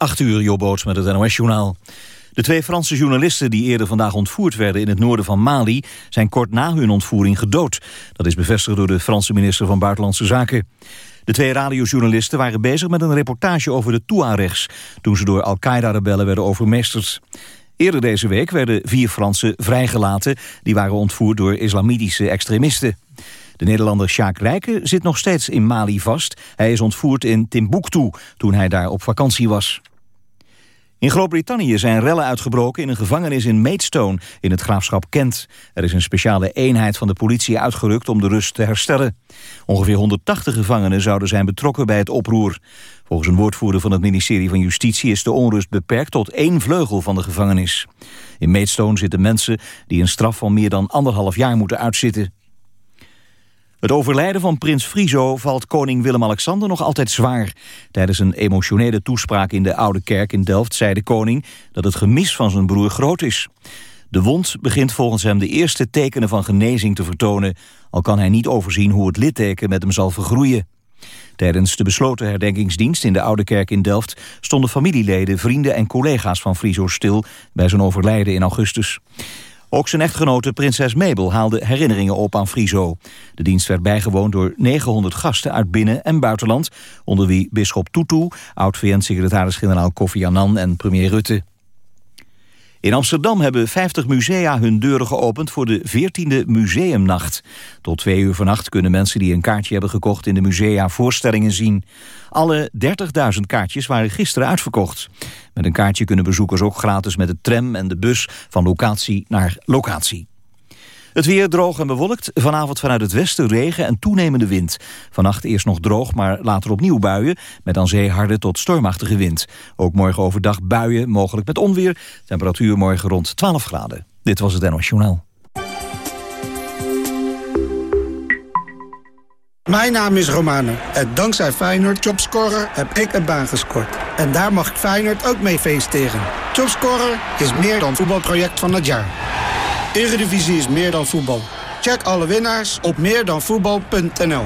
8 uur, Jobboots met het NOS-journaal. De twee Franse journalisten die eerder vandaag ontvoerd werden in het noorden van Mali... zijn kort na hun ontvoering gedood. Dat is bevestigd door de Franse minister van Buitenlandse Zaken. De twee radiojournalisten waren bezig met een reportage over de Tuaregs... toen ze door Al-Qaeda-rebellen werden overmeesterd. Eerder deze week werden vier Fransen vrijgelaten... die waren ontvoerd door islamitische extremisten. De Nederlander Sjaak Rijken zit nog steeds in Mali vast. Hij is ontvoerd in Timbuktu toen hij daar op vakantie was. In Groot-Brittannië zijn rellen uitgebroken in een gevangenis in Maidstone in het graafschap Kent. Er is een speciale eenheid van de politie uitgerukt om de rust te herstellen. Ongeveer 180 gevangenen zouden zijn betrokken bij het oproer. Volgens een woordvoerder van het ministerie van Justitie is de onrust beperkt tot één vleugel van de gevangenis. In Maidstone zitten mensen die een straf van meer dan anderhalf jaar moeten uitzitten. Het overlijden van prins Friso valt koning Willem-Alexander nog altijd zwaar. Tijdens een emotionele toespraak in de Oude Kerk in Delft zei de koning dat het gemis van zijn broer groot is. De wond begint volgens hem de eerste tekenen van genezing te vertonen, al kan hij niet overzien hoe het litteken met hem zal vergroeien. Tijdens de besloten herdenkingsdienst in de Oude Kerk in Delft stonden familieleden, vrienden en collega's van Friso stil bij zijn overlijden in augustus. Ook zijn echtgenote prinses Mabel haalde herinneringen op aan Friso. De dienst werd bijgewoond door 900 gasten uit binnen- en buitenland... onder wie bisschop Tutu, oud-VN-secretaris-generaal Kofi Annan en premier Rutte. In Amsterdam hebben 50 musea hun deuren geopend voor de 14e Museumnacht. Tot twee uur vannacht kunnen mensen die een kaartje hebben gekocht in de musea voorstellingen zien. Alle 30.000 kaartjes waren gisteren uitverkocht. Met een kaartje kunnen bezoekers ook gratis met de tram en de bus van locatie naar locatie. Het weer droog en bewolkt. Vanavond vanuit het westen regen en toenemende wind. Vannacht eerst nog droog, maar later opnieuw buien... met aan zee harde tot stormachtige wind. Ook morgen overdag buien, mogelijk met onweer. Temperatuur morgen rond 12 graden. Dit was het NOS. Mijn naam is Romane en dankzij Feyenoord Jobscorer heb ik een baan gescoord. En daar mag ik Feyenoord ook mee feliciteren. Jobscorer is meer dan voetbalproject van het jaar. Eredivisie is meer dan voetbal. Check alle winnaars op meerdanvoetbal.nl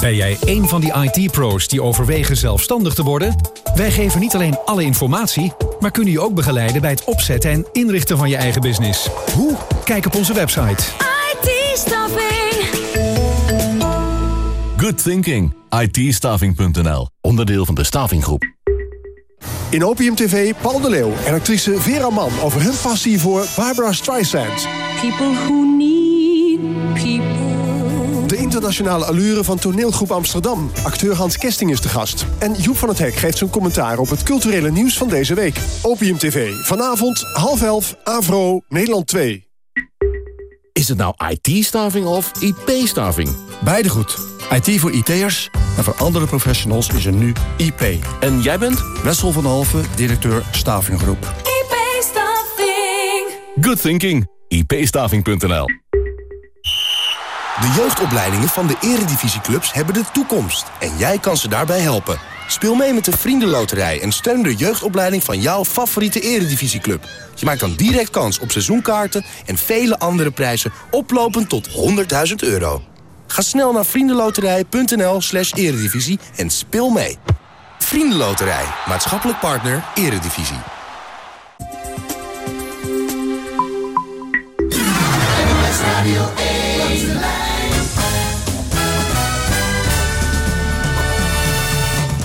Ben jij een van die IT-pro's die overwegen zelfstandig te worden? Wij geven niet alleen alle informatie, maar kunnen je ook begeleiden bij het opzetten en inrichten van je eigen business. Hoe? Kijk op onze website. IT-staffing. Good thinking. it Onderdeel van de Stavinggroep. In Opium TV Paul de Leeuw en actrice Vera Mann over hun passie voor Barbara Streisand. People who need people. De internationale allure van toneelgroep Amsterdam. Acteur Hans Kesting is de gast. En Joep van het Hek geeft zijn commentaar op het culturele nieuws van deze week. Opium TV, vanavond half elf, Avro, Nederland 2. Is het nou IT-staving of IP-staving? Beide goed. IT voor IT'ers en voor andere professionals is er nu IP. En jij bent? Wessel van Halve, directeur Stavinggroep. IP-staffing. Good thinking. ipstaving.nl De jeugdopleidingen van de eredivisieclubs hebben de toekomst. En jij kan ze daarbij helpen. Speel mee met de Vriendenloterij en steun de jeugdopleiding van jouw favoriete eredivisieclub. Je maakt dan direct kans op seizoenkaarten en vele andere prijzen oplopend tot 100.000 euro. Ga snel naar vriendenloterij.nl slash eredivisie en speel mee. Vriendenloterij, maatschappelijk partner, eredivisie.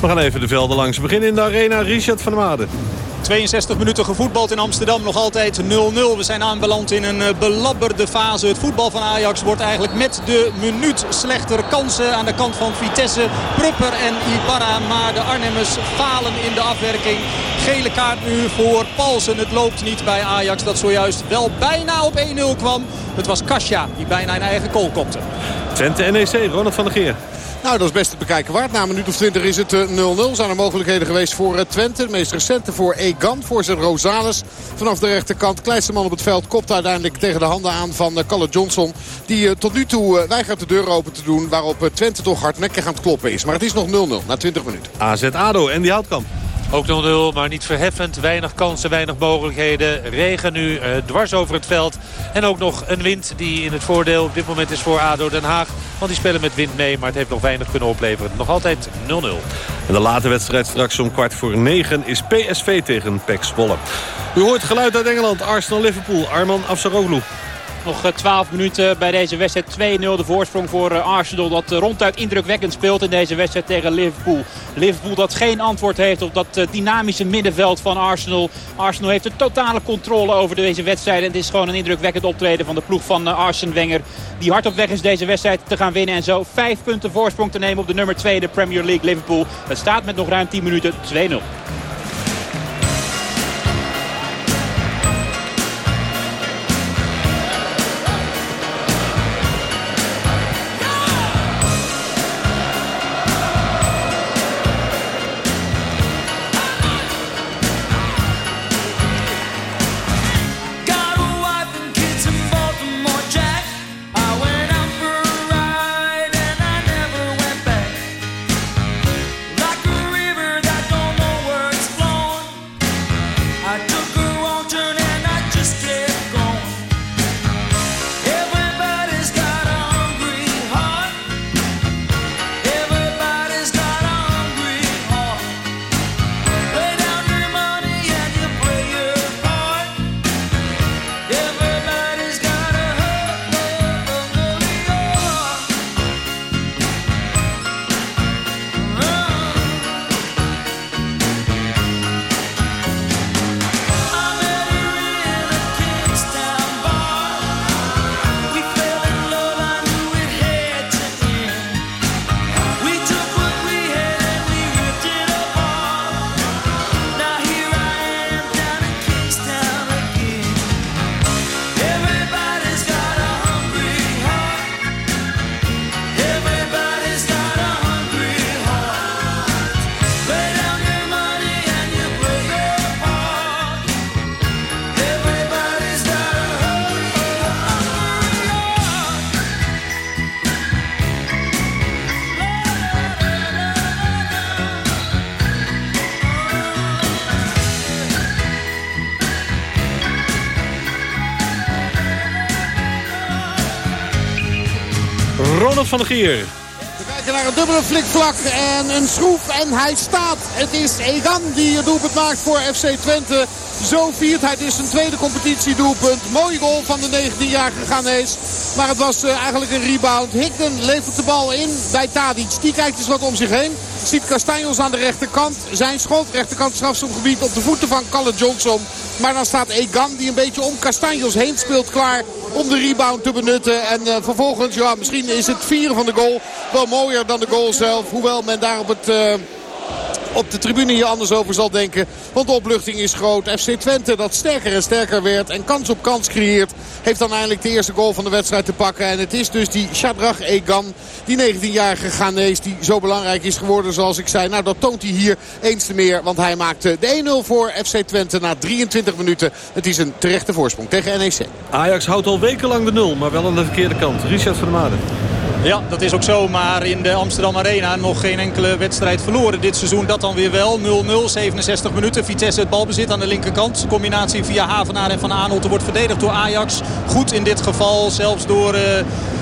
We gaan even de velden langs. Beginnen in de arena. Richard van der Made. 62 minuten gevoetbald in Amsterdam. Nog altijd 0-0. We zijn aanbeland in een eh, belabberde fase. Het voetbal van Ajax wordt eigenlijk met de minuut slechter. Kansen aan de kant van Vitesse, Prupper en Ibarra. Maar de Arnhemmers falen in de afwerking. Gele kaart nu voor Paulsen. Het loopt niet bij Ajax dat zojuist wel bijna op 1-0 kwam. Het was Kasia die bijna een eigen goal kopte. Twente NEC, Ronald van der Geer. Nou, dat is best te bekijken waard. Na een minuut of 20 is het 0-0. Zijn er mogelijkheden geweest voor eh, Twente. De meest recente voor Egan. Voorzet Rosales vanaf de rechterkant. Kleinste man op het veld kopt uiteindelijk tegen de handen aan van eh, Calle Johnson. Die eh, tot nu toe weigert de deur open te doen. Waarop Twente toch hardnekkig aan het kloppen is. Maar het is nog 0-0 na 20 minuten. AZ ADO en die houtkamp. Ook 0-0, maar niet verheffend. Weinig kansen, weinig mogelijkheden. Regen nu uh, dwars over het veld. En ook nog een wind die in het voordeel op dit moment is voor ADO Den Haag. Want die spelen met wind mee, maar het heeft nog weinig kunnen opleveren. Nog altijd 0-0. En de late wedstrijd straks om kwart voor negen is PSV tegen PEC Zwolle. U hoort geluid uit Engeland, Arsenal-Liverpool, Arman Afsaroglu. Nog 12 minuten bij deze wedstrijd. 2-0 de voorsprong voor Arsenal. Dat ronduit indrukwekkend speelt in deze wedstrijd tegen Liverpool. Liverpool dat geen antwoord heeft op dat dynamische middenveld van Arsenal. Arsenal heeft de totale controle over deze wedstrijd. En het is gewoon een indrukwekkend optreden van de ploeg van Arsene Wenger. Die hard op weg is deze wedstrijd te gaan winnen. En zo 5 punten voorsprong te nemen op de nummer 2, de Premier League Liverpool. Het staat met nog ruim 10 minuten 2-0. Van der Gier. We kijken naar een dubbele flikvlak en een schroef en hij staat. Het is Egan die het doelpunt maakt voor FC Twente. Zo viert hij dus zijn tweede competitiedoelpunt. Mooie goal van de 19-jarige Ghanese. Maar het was uh, eigenlijk een rebound. Higden levert de bal in bij Tadic. Die kijkt eens wat om zich heen. Ziet Castanjos aan de rechterkant. Zijn schot, rechterkant strafschopgebied op de voeten van Calle Johnson. Maar dan staat Egan die een beetje om Castanjos heen speelt klaar om de rebound te benutten. En uh, vervolgens, ja, misschien is het vieren van de goal wel mooier dan de goal zelf. Hoewel men daar op het... Uh, op de tribune hier anders over zal denken. Want de opluchting is groot. FC Twente dat sterker en sterker werd en kans op kans creëert. Heeft dan eindelijk de eerste goal van de wedstrijd te pakken. En het is dus die Shadrach Egan, die 19-jarige Ghanese die zo belangrijk is geworden zoals ik zei. Nou dat toont hij hier eens te meer. Want hij maakte de 1-0 voor FC Twente na 23 minuten. Het is een terechte voorsprong tegen NEC. Ajax houdt al wekenlang de nul, maar wel aan de verkeerde kant. Richard van der Maden. Ja, dat is ook zo. Maar in de Amsterdam Arena nog geen enkele wedstrijd verloren dit seizoen. Dat dan weer wel. 0-0, 67 minuten. Vitesse het balbezit aan de linkerkant. Combinatie via Havenaar en Van Aanholt wordt verdedigd door Ajax. Goed in dit geval. Zelfs door uh,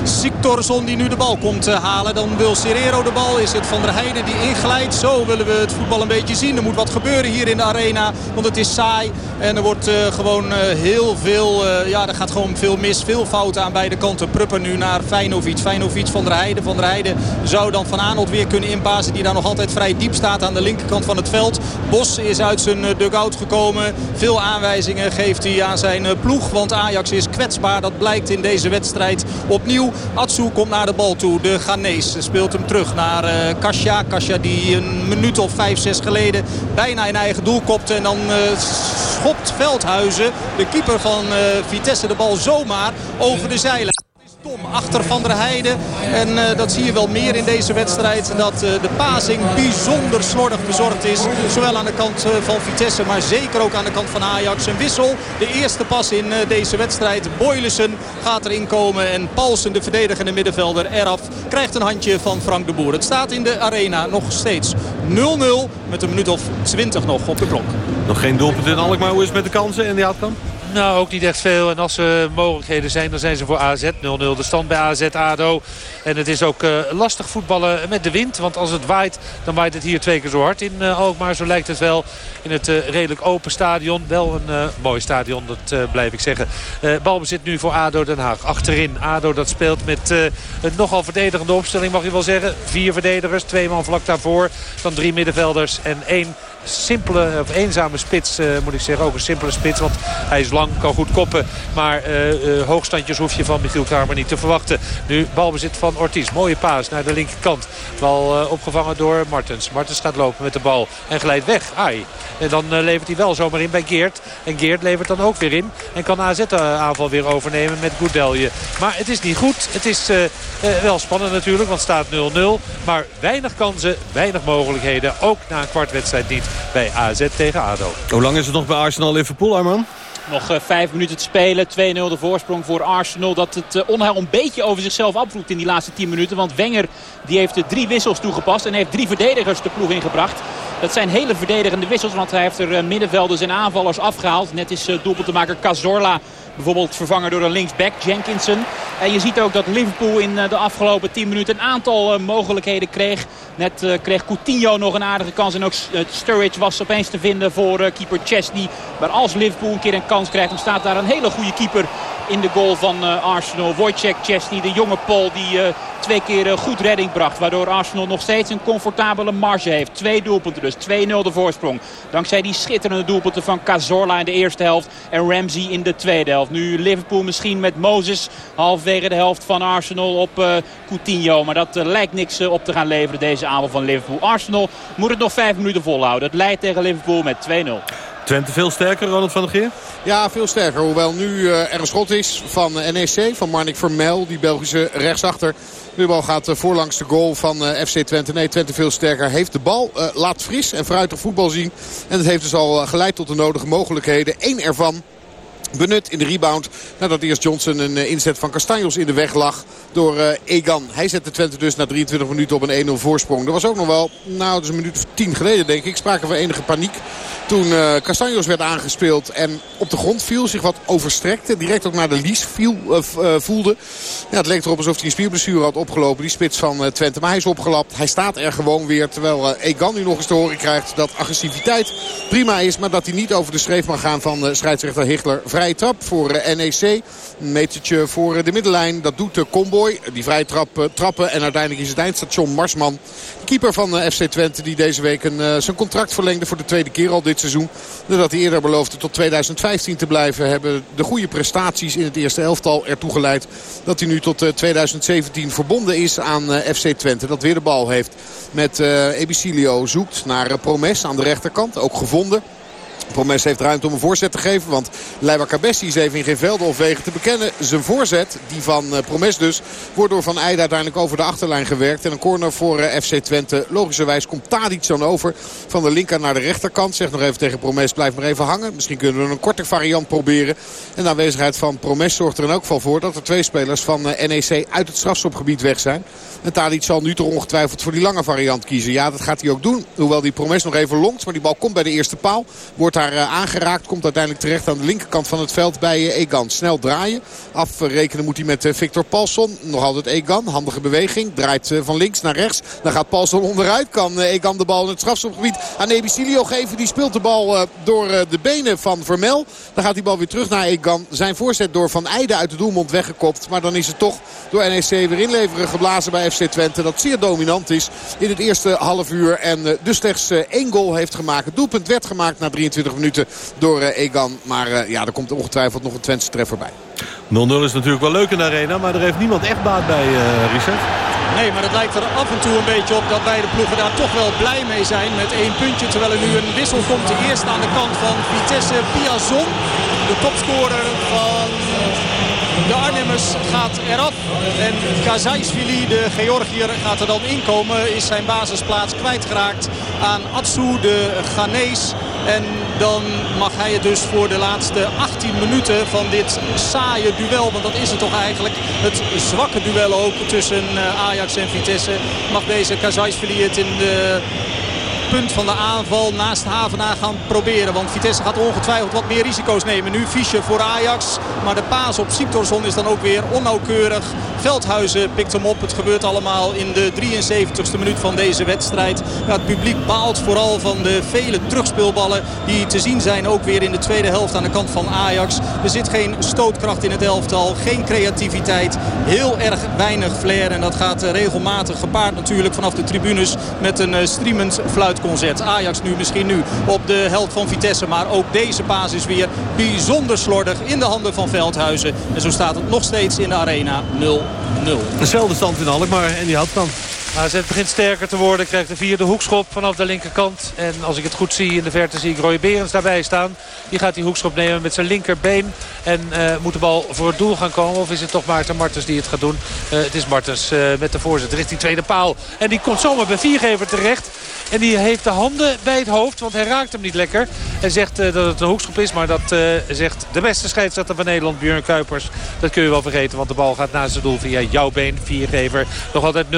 Siktorsson die nu de bal komt uh, halen. Dan wil Serrero de bal. Is het Van der Heijden die inglijdt. Zo willen we het voetbal een beetje zien. Er moet wat gebeuren hier in de arena. Want het is saai. En er wordt uh, gewoon heel veel... ja, er gaat gewoon veel mis. Veel fouten aan beide kanten. Prupper nu naar Feinovic. Feinovic van der Heijden. Van der Heijden zou dan Van Aanholt weer kunnen inpassen. Die daar nog altijd vrij diep staat aan de linkerkant van het veld. Bos is uit zijn dugout gekomen. Veel aanwijzingen geeft hij aan zijn ploeg. Want Ajax is kwetsbaar. Dat blijkt in deze wedstrijd opnieuw. Atsu komt naar de bal toe. De Ghanese speelt hem terug naar uh, Kasia. Kasia die een minuut of vijf, zes geleden bijna in eigen doel kopte. En dan schopt Veldhuizen, de keeper van Vitesse, de bal zomaar over de zeilen. Tom achter Van der Heijden. En uh, dat zie je wel meer in deze wedstrijd. Dat uh, de pasing bijzonder slordig bezorgd is. Zowel aan de kant uh, van Vitesse, maar zeker ook aan de kant van Ajax. Een wissel. De eerste pas in deze wedstrijd. Boylissen gaat erin komen. En Paulsen, de verdedigende middenvelder, eraf. Krijgt een handje van Frank de Boer. Het staat in de arena nog steeds 0-0. Met een minuut of 20 nog op de klok. Nog geen doelpunt in Alkmaar. Hoe is met de kansen en die Houtkamp? Nou, ook niet echt veel. En als er mogelijkheden zijn, dan zijn ze voor AZ 0-0. De stand bij AZ ADO. En het is ook uh, lastig voetballen met de wind. Want als het waait, dan waait het hier twee keer zo hard in uh, Alkmaar. Zo lijkt het wel in het uh, redelijk open stadion. Wel een mooi stadion, dat blijf ik zeggen. balbezit nu voor ADO Den Haag. Achterin ADO dat speelt met een nogal verdedigende opstelling, mag je wel zeggen. Vier verdedigers, twee man vlak daarvoor. Dan drie middenvelders en één simpele of eenzame spits, uh, moet ik zeggen. Ook een simpele spits, want hij is lang, kan goed koppen. Maar uh, uh, hoogstandjes hoef je van Michiel Kramer niet te verwachten. Nu balbezit van Ortiz. Mooie paas naar de linkerkant. Bal opgevangen door Martens. Martens gaat lopen met de bal en glijdt weg. Ai. En dan levert hij wel zomaar in bij Geert. En Geert levert dan ook weer in. En kan AZ de aanval weer overnemen met Goudelje. Maar het is niet goed. Het is wel spannend natuurlijk, want staat 0-0. Maar weinig kansen, weinig mogelijkheden. Ook na een kwartwedstrijd niet bij AZ tegen ADO. Hoe lang is het nog bij Arsenal-Liverpool, Arman? Nog uh, vijf minuten te spelen. 2-0 de voorsprong voor Arsenal. Dat het uh, onheil een beetje over zichzelf afvloekt in die laatste 10 minuten. Want Wenger die heeft drie wissels toegepast. En heeft drie verdedigers de ploeg ingebracht. Dat zijn hele verdedigende wissels. Want hij heeft er middenvelders en aanvallers afgehaald. Net is doelpuntenmaker Cazorla Bijvoorbeeld vervangen door een linksback, Jenkinson. En je ziet ook dat Liverpool in de afgelopen 10 minuten een aantal mogelijkheden kreeg. Net uh, kreeg Coutinho nog een aardige kans. En ook Sturridge was opeens te vinden voor keeper Chesney. Maar als Liverpool een keer een kans krijgt, dan staat daar een hele goede keeper in de goal van Arsenal. Wojciech Chesney, de jonge Paul die twee keer goed redding bracht. Waardoor Arsenal nog steeds een comfortabele marge heeft. Twee doelpunten dus, 2-0 de voorsprong. Dankzij die schitterende doelpunten van Cazorla in de eerste helft. En Ramsey in de tweede helft. Nu Liverpool misschien met Moses halfwege de helft van Arsenal op Coutinho. Maar dat lijkt niks op te gaan leveren deze aanval van Liverpool. Arsenal moet het nog vijf minuten volhouden. Het leidt tegen Liverpool met 2-0. Twente veel sterker, Ronald van der Geer? Ja, veel sterker. Hoewel nu uh, er een schot is van NEC, van Marnik Vermel, die Belgische rechtsachter. De bal gaat uh, voorlangs de goal van FC Twente. Nee, Twente veel sterker. Heeft de bal, laat fris en fruitig voetbal zien. En het heeft dus al geleid tot de nodige mogelijkheden. Eén ervan benut in de rebound. Nadat eerst Johnson een inzet van Castanjos in de weg lag door Egan. Hij zette Twente dus na 23 minuten op een 1-0 voorsprong. Er was ook nog wel, nou dat is een minuut of tien geleden denk ik, sprake van enige paniek. Toen uh, Castanjos werd aangespeeld en op de grond viel, zich wat overstrekte. Direct ook naar de lies viel, uh, voelde. Ja, het leek erop alsof hij een spierblessure had opgelopen, die spits van Twente. Maar hij is opgelapt, hij staat er gewoon weer. Terwijl Egan nu nog eens te horen krijgt dat agressiviteit prima is. Maar dat hij niet over de schreef mag gaan van scheidsrechter Hichler. Vrije trap voor NEC. Een metertje voor de middenlijn. Dat doet de combo die vrij trap, eh, trappen. En uiteindelijk is het eindstation Marsman. Keeper van eh, FC Twente die deze week een, eh, zijn contract verlengde voor de tweede keer al dit seizoen. Nadat hij eerder beloofde tot 2015 te blijven. Hebben de goede prestaties in het eerste elftal ertoe geleid. Dat hij nu tot 2017 verbonden is aan FC Twente. Dat weer de bal heeft met Ebicilio. Zoekt naar Promes aan de rechterkant. Ook gevonden. Promes heeft ruimte om een voorzet te geven. Want Leiva Cabessi is even in geen velden of wegen te bekennen. Zijn voorzet, die van eh, Promes dus, wordt door Van Eijden uiteindelijk over de achterlijn gewerkt. En een corner voor eh, FC Twente. Logischerwijs komt Tadic dan over van de linker naar de rechterkant. Zeg nog even tegen Promes, blijf maar even hangen. Misschien kunnen we een korte variant proberen. En de aanwezigheid van Promes zorgt er in elk geval voor dat er twee spelers van eh, NEC uit het strafschopgebied weg zijn. En Tadic zal nu toch ongetwijfeld voor die lange variant kiezen. Ja, dat gaat hij ook doen. Hoewel die Promes nog even longt. Maar die bal komt bij de eerste paal. Wordt eh, aangeraakt. Komt uiteindelijk terecht aan de linkerkant van het veld bij eh, Egan. Snel draaien. Afrekenen moet hij met eh, Victor Paulson. Nog altijd Egan. Handige beweging. Draait van links naar rechts. Dan gaat Paulson onderuit. Kan Egan de bal in het strafschopgebied aan Ebicilio geven. Die speelt de bal door de benen van Vermel. Dan gaat die bal weer terug naar Egan. Zijn voorzet door Van Eijden uit de doelmond weggekopt. Maar dan is het toch door NEC weer inleveren geblazen bij FC Twente. Dat zeer dominant is in het eerste half uur. En dus slechts één goal heeft gemaakt. Het doelpunt werd gemaakt na 23 minuten door eh, Egan. Maar eh, ja, er komt ongetwijfeld nog een Twentse treffer bij. 0-0 is natuurlijk wel leuk in de arena, maar er heeft niemand echt baat bij, uh, Richard. Nee, maar het lijkt er af en toe een beetje op dat beide ploegen daar toch wel blij mee zijn. Met één puntje, terwijl er nu een wissel komt. De eerste aan de kant van Vitesse Piazon. De topscorer van de Arnhemmers gaat eraf. En Kazaisvili, de Georgiër, gaat er dan inkomen. Is zijn basisplaats kwijtgeraakt aan Atsu, de Ghanese. En dan mag hij het dus voor de laatste 18 minuten van dit saaie duel. Want dat is het toch eigenlijk. Het zwakke duel ook tussen eh, Ajax en Vitesse. Mag deze Kazaisvili het in de punt van de aanval naast Havenaar gaan proberen. Want Vitesse gaat ongetwijfeld wat meer risico's nemen. Nu Fischer voor Ajax. Maar de paas op Siktorsson is dan ook weer onnauwkeurig. Veldhuizen pikt hem op. Het gebeurt allemaal in de 73ste minuut van deze wedstrijd. Ja, het publiek baalt vooral van de vele terugspeelballen die te zien zijn. Ook weer in de tweede helft aan de kant van Ajax. Er zit geen stootkracht in het elftal. Geen creativiteit. Heel erg weinig flair. En dat gaat regelmatig gepaard natuurlijk vanaf de tribunes met een streamend Ajax nu misschien nu op de helft van Vitesse. Maar ook deze paas is weer bijzonder slordig in de handen van Veldhuizen. En zo staat het nog steeds in de arena 0-0. Dezelfde stand in Alkmaar en die houdt dan. AZ begint sterker te worden. Krijgt de vierde hoekschop vanaf de linkerkant. En als ik het goed zie in de verte zie ik Roy Berens daarbij staan. Die gaat die hoekschop nemen met zijn linkerbeen. En uh, moet de bal voor het doel gaan komen. Of is het toch Maarten Martens die het gaat doen? Uh, het is Martens uh, met de voorzet richting tweede paal. En die komt zomaar bij Viergever terecht. En die heeft de handen bij het hoofd. Want hij raakt hem niet lekker. En zegt dat het een hoekschop is. Maar dat zegt de beste scheidsrechter van Nederland, Björn Kuipers. Dat kun je wel vergeten. Want de bal gaat naast het doel via jouw been. Viergever. Nog altijd 0-0.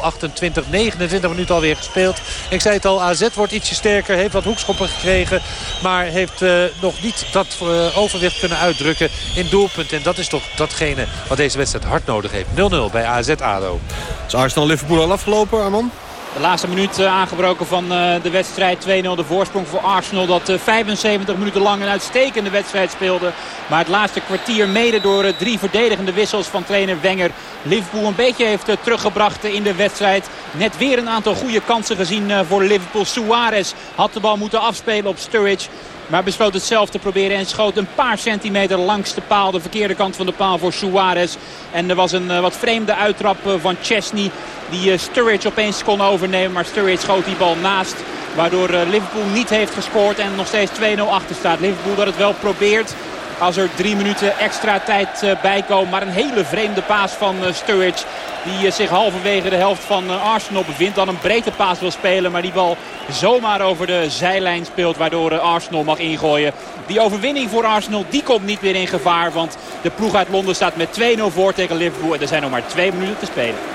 28, 29 minuten alweer gespeeld. Ik zei het al, AZ wordt ietsje sterker. Heeft wat hoekschoppen gekregen. Maar heeft uh, nog niet dat overwicht kunnen uitdrukken in doelpunt. En dat is toch datgene wat deze wedstrijd hard nodig heeft. 0-0 bij AZ-ADO. Is Arsenal-Liverpool al afgelopen, Arman? De laatste minuut aangebroken van de wedstrijd. 2-0 de voorsprong voor Arsenal. Dat 75 minuten lang een uitstekende wedstrijd speelde. Maar het laatste kwartier mede door drie verdedigende wissels van trainer Wenger. Liverpool een beetje heeft teruggebracht in de wedstrijd. Net weer een aantal goede kansen gezien voor Liverpool. Suarez had de bal moeten afspelen op Sturridge. Maar besloot het zelf te proberen en schoot een paar centimeter langs de paal. De verkeerde kant van de paal voor Suarez. En er was een uh, wat vreemde uittrap van Chesney. Die uh, Sturridge opeens kon overnemen. Maar Sturridge schoot die bal naast. Waardoor Liverpool niet heeft gescoord en nog steeds 2-0 achter staat. Liverpool dat het wel probeert. Als er drie minuten extra tijd uh, bij komen. Maar een hele vreemde paas van uh, Sturridge. Die uh, zich halverwege de helft van Arsenal bevindt. Dan een breedte paas wil spelen. Maar die bal zomaar over de zijlijn speelt. Waardoor Arsenal mag ingooien. Die overwinning voor Arsenal die komt niet meer in gevaar. Want de ploeg uit Londen staat met 2-0 voor tegen Liverpool. En er zijn nog maar twee minuten te spelen.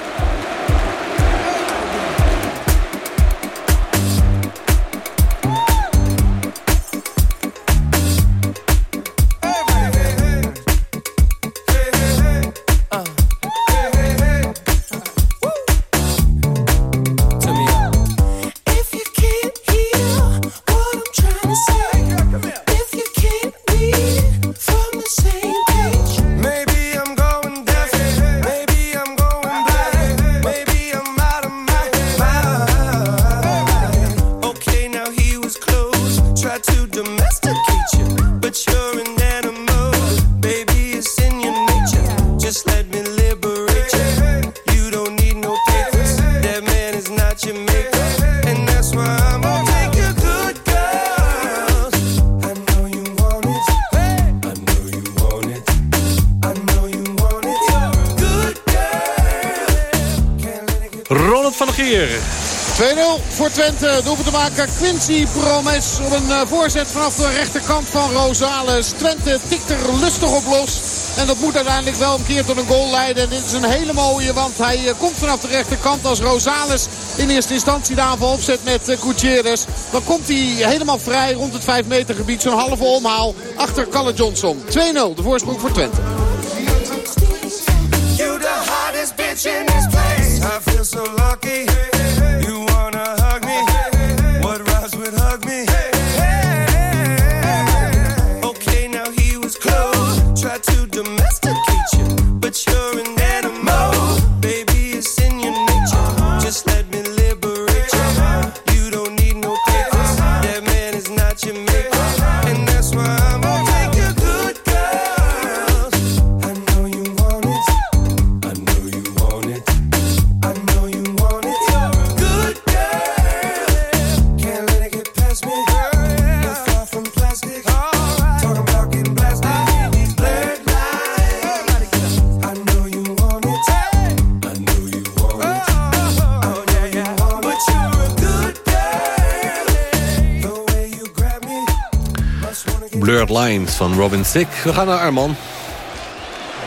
Quincy Promes op een uh, voorzet vanaf de rechterkant van Rosales. Twente tikt er lustig op los. En dat moet uiteindelijk wel een keer tot een goal leiden. En dit is een hele mooie, want hij uh, komt vanaf de rechterkant als Rosales in eerste instantie de aanval opzet met uh, Gutierrez. Dan komt hij helemaal vrij rond het 5 meter gebied. Zo'n halve omhaal achter Calle Johnson. 2-0 de voorsprong voor Twente. Van Robin Thicke. We gaan naar Arman.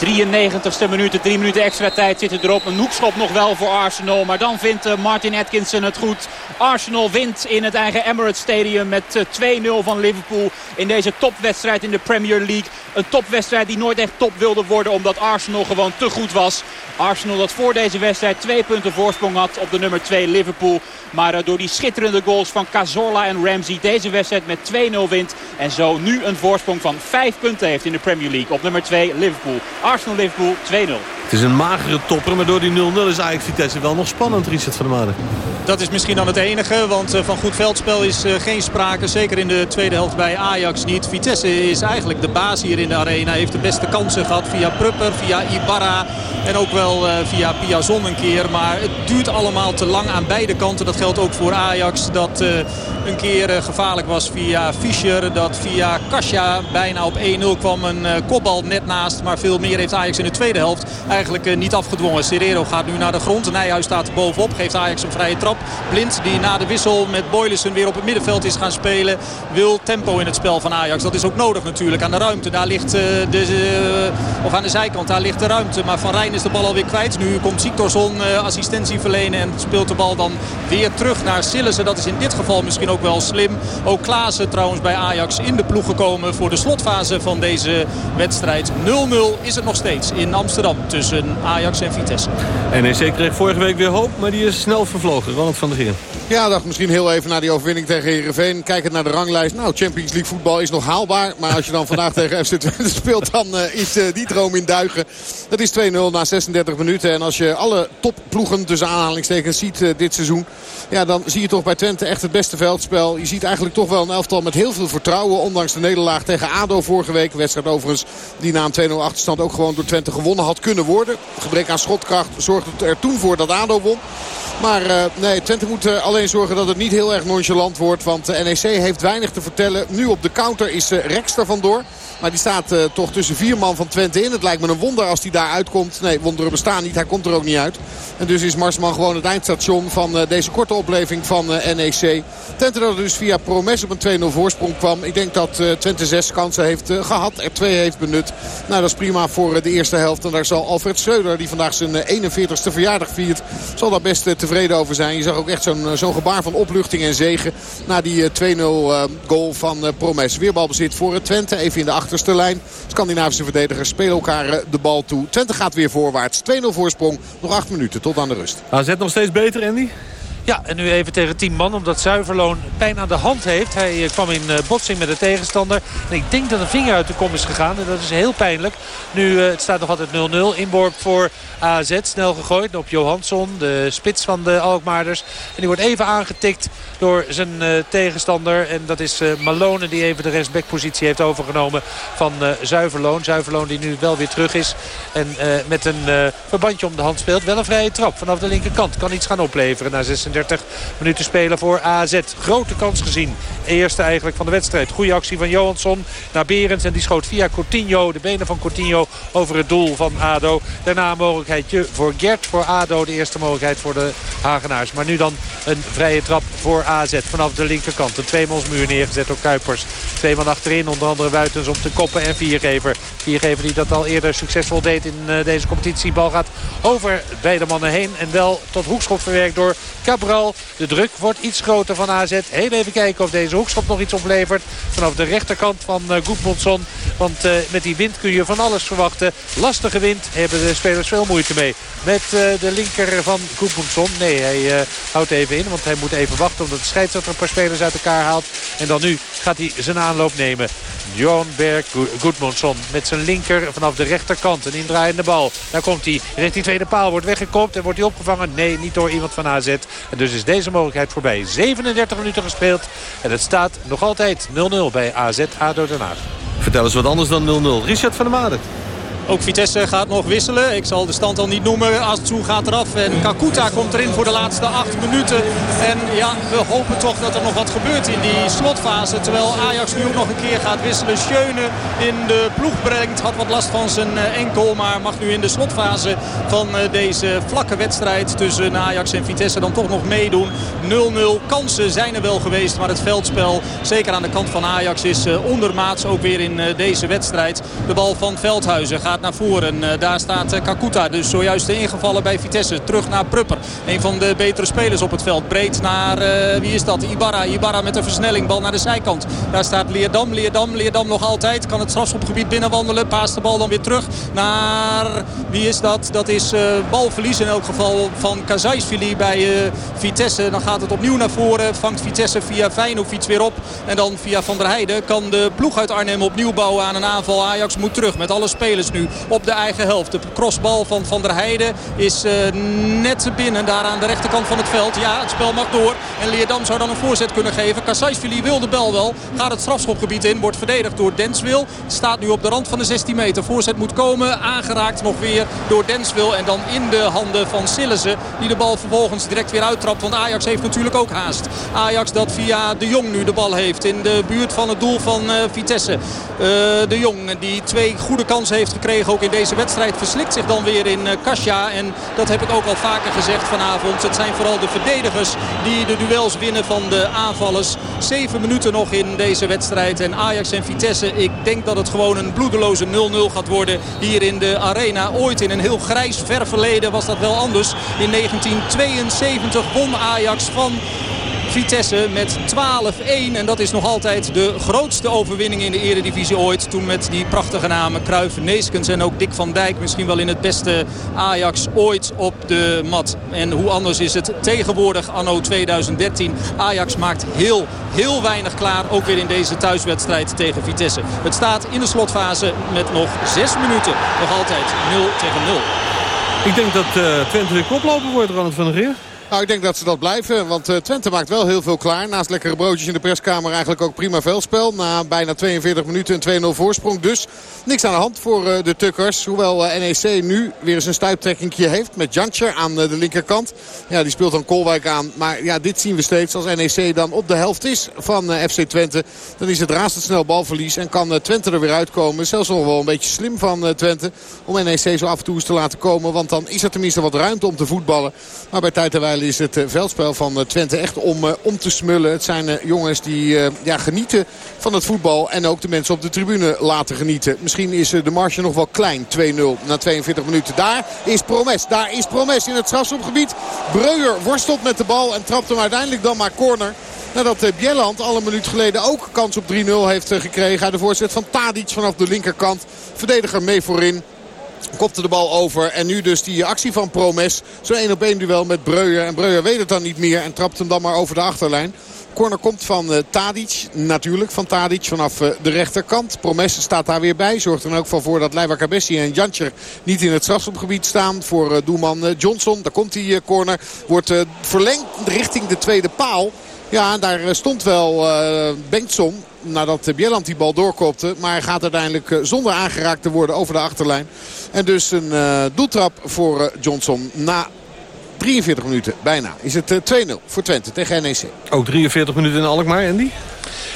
93ste minuut, drie minuten extra tijd zitten erop. Een hoekschop nog wel voor Arsenal. Maar dan vindt eh, Martin Atkinson het goed. Arsenal wint in het eigen Emirates Stadium met 2-0 eh, van Liverpool. In deze topwedstrijd in de Premier League. Een topwedstrijd die nooit echt top wilde worden omdat Arsenal gewoon te goed was. Arsenal dat voor deze wedstrijd twee punten voorsprong had op de nummer 2 Liverpool. Maar eh, door die schitterende goals van Cazorla en Ramsey deze wedstrijd met 2-0 wint. En zo nu een voorsprong van 5 punten heeft in de Premier League op nummer 2 Liverpool. Arsenal-Liverpool 2-0. Het is een magere topper, maar door die 0-0 is eigenlijk Vitesse wel nog spannend, Richard van der Maden. Dat is misschien dan het enige, want eh, van goed veldspel is eh, geen sprake. Zeker in de tweede helft bij Ajax niet. Vitesse is eigenlijk de baas hier in de arena. Heeft de beste kansen gehad via Prupper, via Ibarra en ook wel uh, via Piazon een keer. Maar het duurt allemaal te lang aan beide kanten. Dat geldt ook voor Ajax. Dat een keer gevaarlijk was via Fischer. Dat via Kasia bijna op 1-0 kwam. Een kopbal net naast. Maar veel meer heeft Ajax in de tweede helft eigenlijk niet afgedwongen. Serrero gaat nu naar de grond. Nijhuis staat bovenop. Geeft Ajax een vrije trap. Blind die na de wissel met Boylissen weer op het middenveld is gaan spelen. Wil tempo in het spel van Ajax. Dat is ook nodig natuurlijk aan de ruimte. Daar ligt de, of aan de zijkant, daar ligt de ruimte. Maar Van Rijn is de bal alweer kwijt. Nu komt Siktorsson assistentie verlenen en speelt de bal dan weer terug naar Sillissen. Dat is in dit geval misschien ook wel slim. Ook Klaassen trouwens bij Ajax in de ploeg gekomen voor de slotfase van deze wedstrijd. 0-0 is het nog steeds in Amsterdam tussen Ajax en Vitesse. NEC kreeg vorige week weer hoop, maar die is snel vervlogen. Ronald van der Geer. Ja, dacht misschien heel even naar die overwinning tegen Heerenveen. Kijkend naar de ranglijst. Nou, Champions League voetbal is nog haalbaar. Maar als je dan vandaag tegen FC Twente speelt, dan uh, is uh, die droom in duigen. Dat is 2-0 na 36 minuten. En als je alle topploegen tussen aanhalingstekens ziet uh, dit seizoen... Ja, dan zie je toch bij Twente echt het beste veldspel. Je ziet eigenlijk toch wel een elftal met heel veel vertrouwen. Ondanks de nederlaag tegen ADO vorige week. wedstrijd overigens die na een 2-0 achterstand ook gewoon door Twente gewonnen had kunnen worden. Gebrek aan schotkracht zorgde er toen voor dat ADO won. Maar nee, Twente moet uh, zorgen dat het niet heel erg nonchalant wordt. Want de NEC heeft weinig te vertellen. Nu op de counter is uh, Rex er vandoor. Maar die staat uh, toch tussen vier man van Twente in. Het lijkt me een wonder als hij daar uitkomt. Nee, wonderen bestaan niet. Hij komt er ook niet uit. En dus is Marsman gewoon het eindstation van uh, deze korte opleving van uh, NEC. Twente dat dus via Promes op een 2-0 voorsprong kwam. Ik denk dat Twente zes kansen heeft gehad. Er twee heeft benut. Nou, dat is prima voor de eerste helft. En daar zal Alfred Schreuder, die vandaag zijn 41ste verjaardag viert... zal daar best tevreden over zijn. Je zag ook echt zo'n zo'n gebaar van opluchting en zegen... na die 2-0 goal van Promes. Weerbalbezit voor het Twente. Even in de achter achterste lijn. Scandinavische verdedigers spelen elkaar eh, de bal toe. Twente gaat weer voorwaarts. 2-0 voorsprong. Nog 8 minuten tot aan de rust. AZ nog steeds beter, Andy? Ja, en nu even tegen 10 man, omdat Zuiverloon pijn aan de hand heeft. Hij eh, kwam in eh, botsing met de tegenstander. En ik denk dat een vinger uit de kom is gegaan. En dat is heel pijnlijk. Nu, het staat nog altijd 0-0. Inborp voor AZ. Snel gegooid op Johansson, de spits van de Alkmaarders. En die wordt even aangetikt door zijn tegenstander. En dat is Malone die even de restbackpositie heeft overgenomen van Zuiverloon. Zuiverloon die nu wel weer terug is. En met een verbandje om de hand speelt. Wel een vrije trap vanaf de linkerkant. Kan iets gaan opleveren na 36 minuten spelen voor AZ. Grote kans gezien. Eerste eigenlijk van de wedstrijd. Goede actie van Johansson naar Berends. En die schoot via Coutinho, de benen van Coutinho, over het doel van ADO. Daarna een mogelijkheidje voor Gert. Voor ADO de eerste mogelijkheid voor de Hagenaars. Maar nu dan een vrije trap voor AZ vanaf de linkerkant. Een tweemansmuur neergezet door Kuipers. Twee man achterin, onder andere Buitens om te koppen en Viergever. Viergever die dat al eerder succesvol deed in uh, deze competitie. Bal gaat over beide mannen heen en wel tot hoekschop verwerkt door Cabral. De druk wordt iets groter van AZ. Heel even kijken of deze hoekschop nog iets oplevert. Vanaf de rechterkant van uh, Goedmondson. Want uh, met die wind kun je van alles verwachten. Lastige wind hebben de spelers veel moeite mee. Met de linker van Goedmondson. Nee, hij houdt even in, want hij moet even wachten omdat de scheidsrechter een paar spelers uit elkaar haalt. En dan nu gaat hij zijn aanloop nemen. Johan Berg Goedmondson met zijn linker vanaf de rechterkant. Een indraaiende bal. Daar komt hij richting tweede paal. Wordt weggekopt en wordt hij opgevangen. Nee, niet door iemand van AZ. En dus is deze mogelijkheid voorbij. 37 minuten gespeeld. En het staat nog altijd 0-0 bij AZ ADO Den Haag. Vertel eens wat anders dan 0-0. Richard van der Maden. Ook Vitesse gaat nog wisselen. Ik zal de stand al niet noemen. Astsu gaat eraf en Kakuta komt erin voor de laatste acht minuten. En ja, we hopen toch dat er nog wat gebeurt in die slotfase. Terwijl Ajax nu ook nog een keer gaat wisselen. Schöne in de ploeg brengt. Had wat last van zijn eh, enkel. Maar mag nu in de slotfase van eh, deze vlakke wedstrijd tussen Ajax en Vitesse dan toch nog meedoen. 0-0 kansen zijn er wel geweest. Maar het veldspel, zeker aan de kant van Ajax, is eh, ondermaats. Ook weer in deze wedstrijd. De bal van Veldhuizen gaat gaat naar voren. daar staat Kakuta dus zojuist ingevallen bij Vitesse. Terug naar Prupper. Een van de betere spelers op het veld. Breed naar, wie is dat? Ibarra. Ibarra met een versnelling. Bal naar de zijkant. Daar staat Leerdam. Leerdam, Leerdam nog altijd. Kan het strafschopgebied binnenwandelen. Paast de bal dan weer terug naar, wie is dat? Dat is balverlies in elk geval van Kazaisvili bij Vitesse. Dan gaat het opnieuw naar voren. Vangt Vitesse via Feyenoord weer op. En dan via Van der Heijden kan de ploeg uit Arnhem opnieuw bouwen aan een aanval. Ajax moet terug met alle spelers nu op de eigen helft. De crossbal van Van der Heijden is uh, net binnen daar aan de rechterkant van het veld. Ja, het spel mag door. En Leerdam zou dan een voorzet kunnen geven. Kasaisvili wil de bel wel. Gaat het strafschopgebied in. Wordt verdedigd door Denswil. Staat nu op de rand van de 16 meter. Voorzet moet komen. Aangeraakt nog weer door Denswil. En dan in de handen van Sillessen. Die de bal vervolgens direct weer uittrapt. Want Ajax heeft natuurlijk ook haast. Ajax dat via de Jong nu de bal heeft. In de buurt van het doel van uh, Vitesse. Uh, de Jong die twee goede kansen heeft gekregen. Ook in deze wedstrijd verslikt zich dan weer in uh, Kasia. En dat heb ik ook al vaker gezegd vanavond. Het zijn vooral de verdedigers die de duels winnen van de aanvallers. Zeven minuten nog in deze wedstrijd. En Ajax en Vitesse. Ik denk dat het gewoon een bloedeloze 0-0 gaat worden hier in de arena. Ooit in een heel grijs ver verleden was dat wel anders. In 1972 won Ajax van Vitesse met 12-1. En dat is nog altijd de grootste overwinning in de eredivisie ooit. Toen met die prachtige namen Kruijff, Neeskens en ook Dick van Dijk. Misschien wel in het beste Ajax ooit op de mat. En hoe anders is het tegenwoordig anno 2013. Ajax maakt heel, heel weinig klaar. Ook weer in deze thuiswedstrijd tegen Vitesse. Het staat in de slotfase met nog 6 minuten. Nog altijd 0 tegen 0. Ik denk dat uh, Twente weer koploper wordt, Ronald van der Geer. Nou, ik denk dat ze dat blijven. Want uh, Twente maakt wel heel veel klaar. Naast lekkere broodjes in de preskamer eigenlijk ook prima veldspel. Na bijna 42 minuten een 2-0 voorsprong. Dus niks aan de hand voor uh, de Tukkers. Hoewel uh, NEC nu weer eens een stuiptrekkingje heeft. Met Jantjer aan de linkerkant. Ja, die speelt dan Kolwijk aan. Maar ja, dit zien we steeds. Als NEC dan op de helft is van FC Twente. Dan is het razendsnel balverlies. En kan Twente er weer uitkomen. Zelfs nog wel een beetje slim van Twente. Om NEC zo af en toe eens te laten komen. Want dan is er tenminste wat ruimte om te voetballen. Maar bij tijd en wijle is het eh, veldspel van eh, Twente echt om, eh, om te smullen. Het zijn jongens die ja, genieten van het voetbal. En ook de mensen op de tribune laten genieten. Misschien is de marge nog wel klein. 2-0 na 42 minuten. Daar is Promes. Daar is Promes in het strafschopgebied. Breuer worstelt met de bal en trapt hem uiteindelijk dan maar corner. Nadat Bjelland al een minuut geleden ook kans op 3-0 heeft gekregen. Uit de voorzet van Tadic vanaf de linkerkant. Verdediger mee voorin. Kopte de bal over. En nu dus die actie van Promes. Zo'n 1 op 1 duel met Breuer. En Breuer weet het dan niet meer. En trapt hem dan maar over de achterlijn. Corner komt van uh, Tadic. Natuurlijk van Tadic vanaf uh, de rechterkant. Promesse staat daar weer bij. Zorgt er ook van voor dat Leiva Cabessi en Jantjer niet in het strafschopgebied staan. Voor uh, doelman Johnson. Daar komt die corner. Wordt verlengd richting de tweede paal. Ja, daar stond wel Bengtson nadat Bieland die bal doorkopte. Maar gaat uiteindelijk zonder aangeraakt te worden over de achterlijn. En dus een uh, doeltrap voor uh, Johnson na 43 minuten bijna. Is het uh, 2-0 voor Twente tegen NEC. Ook 43 minuten in Alkmaar, Andy?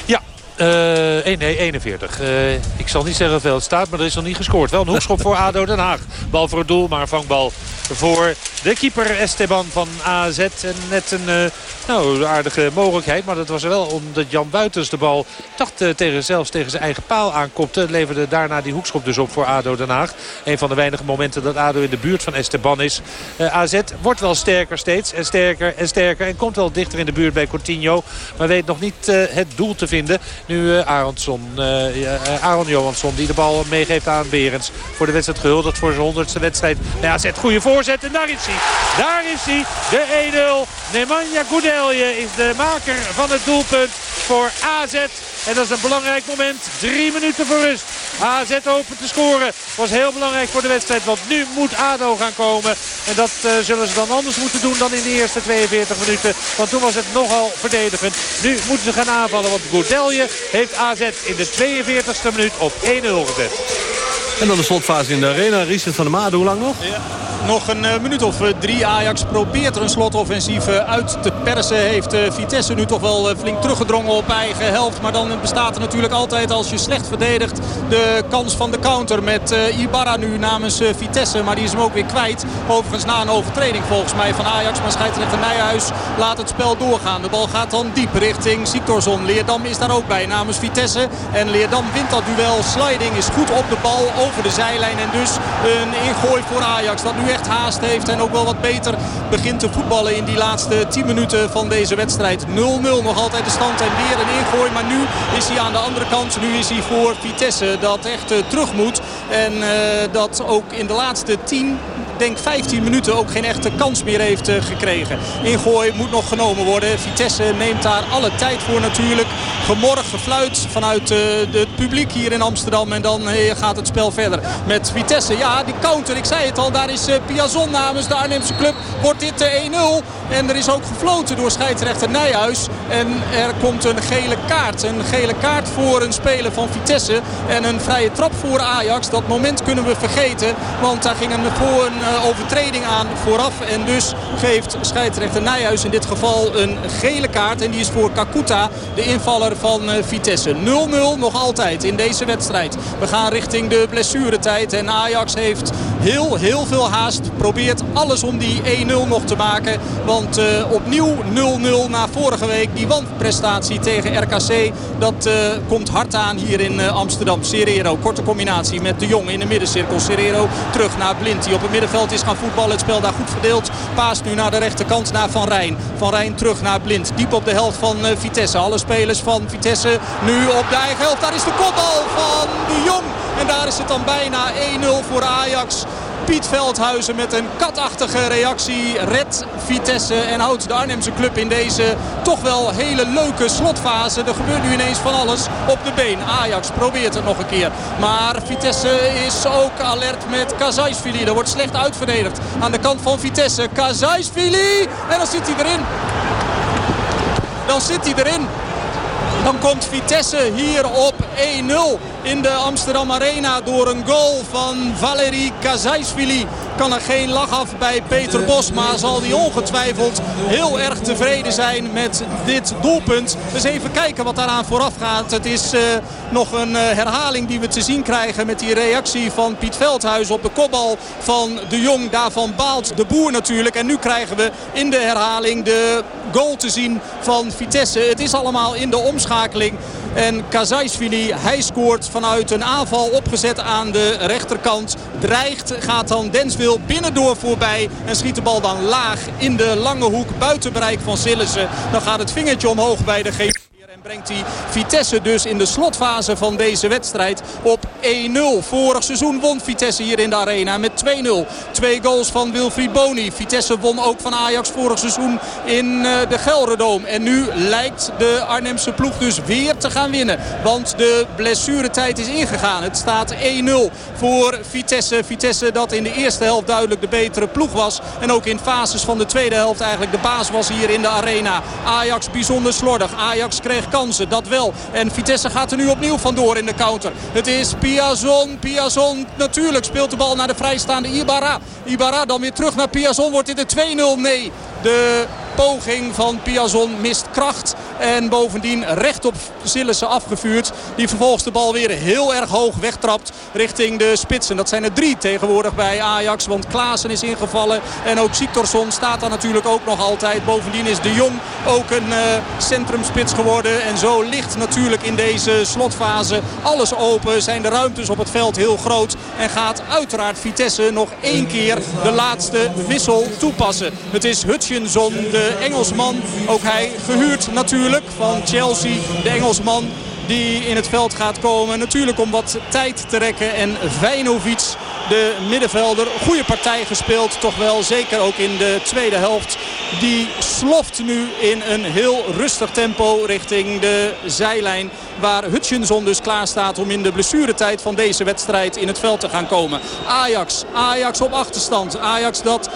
Ja, uh, nee, 41. Uh, ik zal niet zeggen hoeveel het staat, maar er is nog niet gescoord. Wel een hoekschop voor ADO Den Haag. Bal voor het doel, maar een vangbal voor de keeper Esteban van AZ. En net een uh, nou, aardige mogelijkheid. Maar dat was wel omdat Jan Buitens de bal dacht uh, tegen, zelfs tegen zijn eigen paal aankopte. Leverde daarna die hoekschop dus op voor ADO Den Haag. Een van de weinige momenten dat ADO in de buurt van Esteban is. Uh, AZ wordt wel sterker steeds. En sterker en sterker. En komt wel dichter in de buurt bij Coutinho. Maar weet nog niet het doel te vinden. Nu Aronsson, Aaron Johansson die de bal meegeeft aan Berends. Voor de wedstrijd gehuldigd voor zijn honderdste wedstrijd. Bij AZ goede voor voorzet en daar is hij. Daar is hij, de 1-0. Nemanja Goudelje is de maker van het doelpunt voor AZ. En dat is een belangrijk moment. Drie minuten voor rust. AZ open te scoren. Was heel belangrijk voor de wedstrijd. Want nu moet ADO gaan komen. En dat uh, zullen ze dan anders moeten doen dan in de eerste 42 minuten. Want toen was het nogal verdedigend. Nu moeten ze gaan aanvallen. Want Goudelje heeft AZ in de 42e minuut op 1-0 gezet. En dan de slotfase in de arena. Richard van der Maat, hoe lang nog? Ja. nog een minuut of drie. Ajax probeert er een slotoffensief uit te persen. Heeft Vitesse nu toch wel flink teruggedrongen op eigen helft. Maar dan bestaat er natuurlijk altijd als je slecht verdedigt de kans van de counter. Met Ibarra nu namens Vitesse. Maar die is hem ook weer kwijt. Overigens na een overtreding volgens mij van Ajax. Maar scheidsrechter Nijhuis laat het spel doorgaan. De bal gaat dan diep richting Siktorsson. Leerdam is daar ook bij namens Vitesse. En Leerdam wint dat duel. Sliding is goed op de bal over de zijlijn. En dus een ingooi voor Ajax dat nu echt haast heeft. En ook wel wat beter begint te voetballen in die laatste 10 minuten van deze wedstrijd. 0-0 nog altijd de stand en weer een ingooi. Maar nu is hij aan de andere kant. Nu is hij voor Vitesse dat echt uh, terug moet. En uh, dat ook in de laatste 10 denk 15 minuten ook geen echte kans meer heeft uh, gekregen. Ingooi moet nog genomen worden. Vitesse neemt daar alle tijd voor natuurlijk. Gemorg, gefluit vanuit het publiek hier in Amsterdam. En dan uh, gaat het spel verder met Vitesse. Ja, die counter, ik zei het al, daar is Piazon namens de Arnhemse club. Wordt dit 1-0. En er is ook gefloten door scheidsrechter Nijhuis. En er komt een gele kaart. Een gele kaart voor een speler van Vitesse. En een vrije trap voor Ajax. Dat moment kunnen we vergeten. Want daar ging een, voor een overtreding aan vooraf. En dus geeft scheidsrechter Nijhuis in dit geval een gele kaart. En die is voor Kakuta, de invaller van uh, Vitesse. 0-0 nog altijd in deze wedstrijd. We gaan richting de blessuretijd. En Ajax heeft heel, heel veel haast. Probeert alles om die 1-0 nog te maken. Want uh, opnieuw 0-0 na vorige week. Die wanprestatie tegen RKC. Dat komt hard aan hier in Amsterdam. Serrero, korte combinatie met de Jong in de middencirkel. Serrero terug naar Blind die op het middenveld is gaan voetballen. Het spel daar goed verdeeld. Paas nu naar de rechterkant naar Van Rijn. Van Rijn terug naar Blind. Diep op de helft van Vitesse. Alle spelers van Vitesse nu op de eigen helft. Daar is de kopbal van de Jong. En daar is het dan bijna 1-0 voor Ajax. Piet Veldhuizen met een katachtige reactie redt Vitesse en houdt de Arnhemse club in deze toch wel hele leuke slotfase. Er gebeurt nu ineens van alles op de been. Ajax probeert het nog een keer. Maar Vitesse is ook alert met Kazajsvili. Er wordt slecht uitverdedigd aan de kant van Vitesse. Kazajsvili en dan zit hij erin. Dan zit hij erin. Dan komt Vitesse hier op 1-0 in de Amsterdam Arena door een goal van Valery Kazajsvili. Kan er geen lach af bij Peter Bos, maar zal hij ongetwijfeld heel erg tevreden zijn met dit doelpunt. Dus even kijken wat daaraan vooraf gaat. Het is uh, nog een uh, herhaling die we te zien krijgen met die reactie van Piet Veldhuis op de kopbal van de Jong. Daarvan baalt de boer natuurlijk. En nu krijgen we in de herhaling de goal te zien van Vitesse. Het is allemaal in de omschakeling. En Kazajsvili, hij scoort vanuit een aanval opgezet aan de rechterkant. Dreigt, gaat dan Denswil binnendoor voorbij. En schiet de bal dan laag in de lange hoek buiten bereik van Sillissen. Dan gaat het vingertje omhoog bij de G. En brengt hij Vitesse dus in de slotfase van deze wedstrijd op 1-0. Vorig seizoen won Vitesse hier in de arena met 2-0. Twee goals van Wilfried Boni. Vitesse won ook van Ajax vorig seizoen in de Gelredoom. En nu lijkt de Arnhemse ploeg dus weer te gaan winnen. Want de blessuretijd is ingegaan. Het staat 1-0 voor Vitesse. Vitesse dat in de eerste helft duidelijk de betere ploeg was. En ook in fases van de tweede helft eigenlijk de baas was hier in de arena. Ajax bijzonder slordig. Ajax kreeg kansen, dat wel. En Vitesse gaat er nu opnieuw vandoor in de counter. Het is Piazon. Piazon natuurlijk speelt de bal naar de vrijstaande Ibarra. Ibarra dan weer terug naar Piazon. Wordt dit de 2-0? Nee. De poging van Piazon mist kracht. En bovendien recht op Sillissen afgevuurd. Die vervolgens de bal weer heel erg hoog wegtrapt richting de spitsen. Dat zijn er drie tegenwoordig bij Ajax. Want Klaassen is ingevallen. En ook Siktorsson staat daar natuurlijk ook nog altijd. Bovendien is de Jong ook een uh, centrumspits geworden. En zo ligt natuurlijk in deze slotfase alles open. Zijn de ruimtes op het veld heel groot. En gaat uiteraard Vitesse nog één keer de laatste wissel toepassen. Het is Hutchinson, de Engelsman. Ook hij gehuurd natuurlijk van Chelsea. De Engelsman die in het veld gaat komen. Natuurlijk om wat tijd te rekken. En Vijnovic, de middenvelder, goede partij gespeeld. Toch wel, zeker ook in de tweede helft. Die sloft nu in een heel rustig tempo richting de zijlijn. Waar Hutchinson dus klaar staat om in de blessuretijd van deze wedstrijd in het veld te gaan komen. Ajax, Ajax op achterstand. Ajax dat 0-0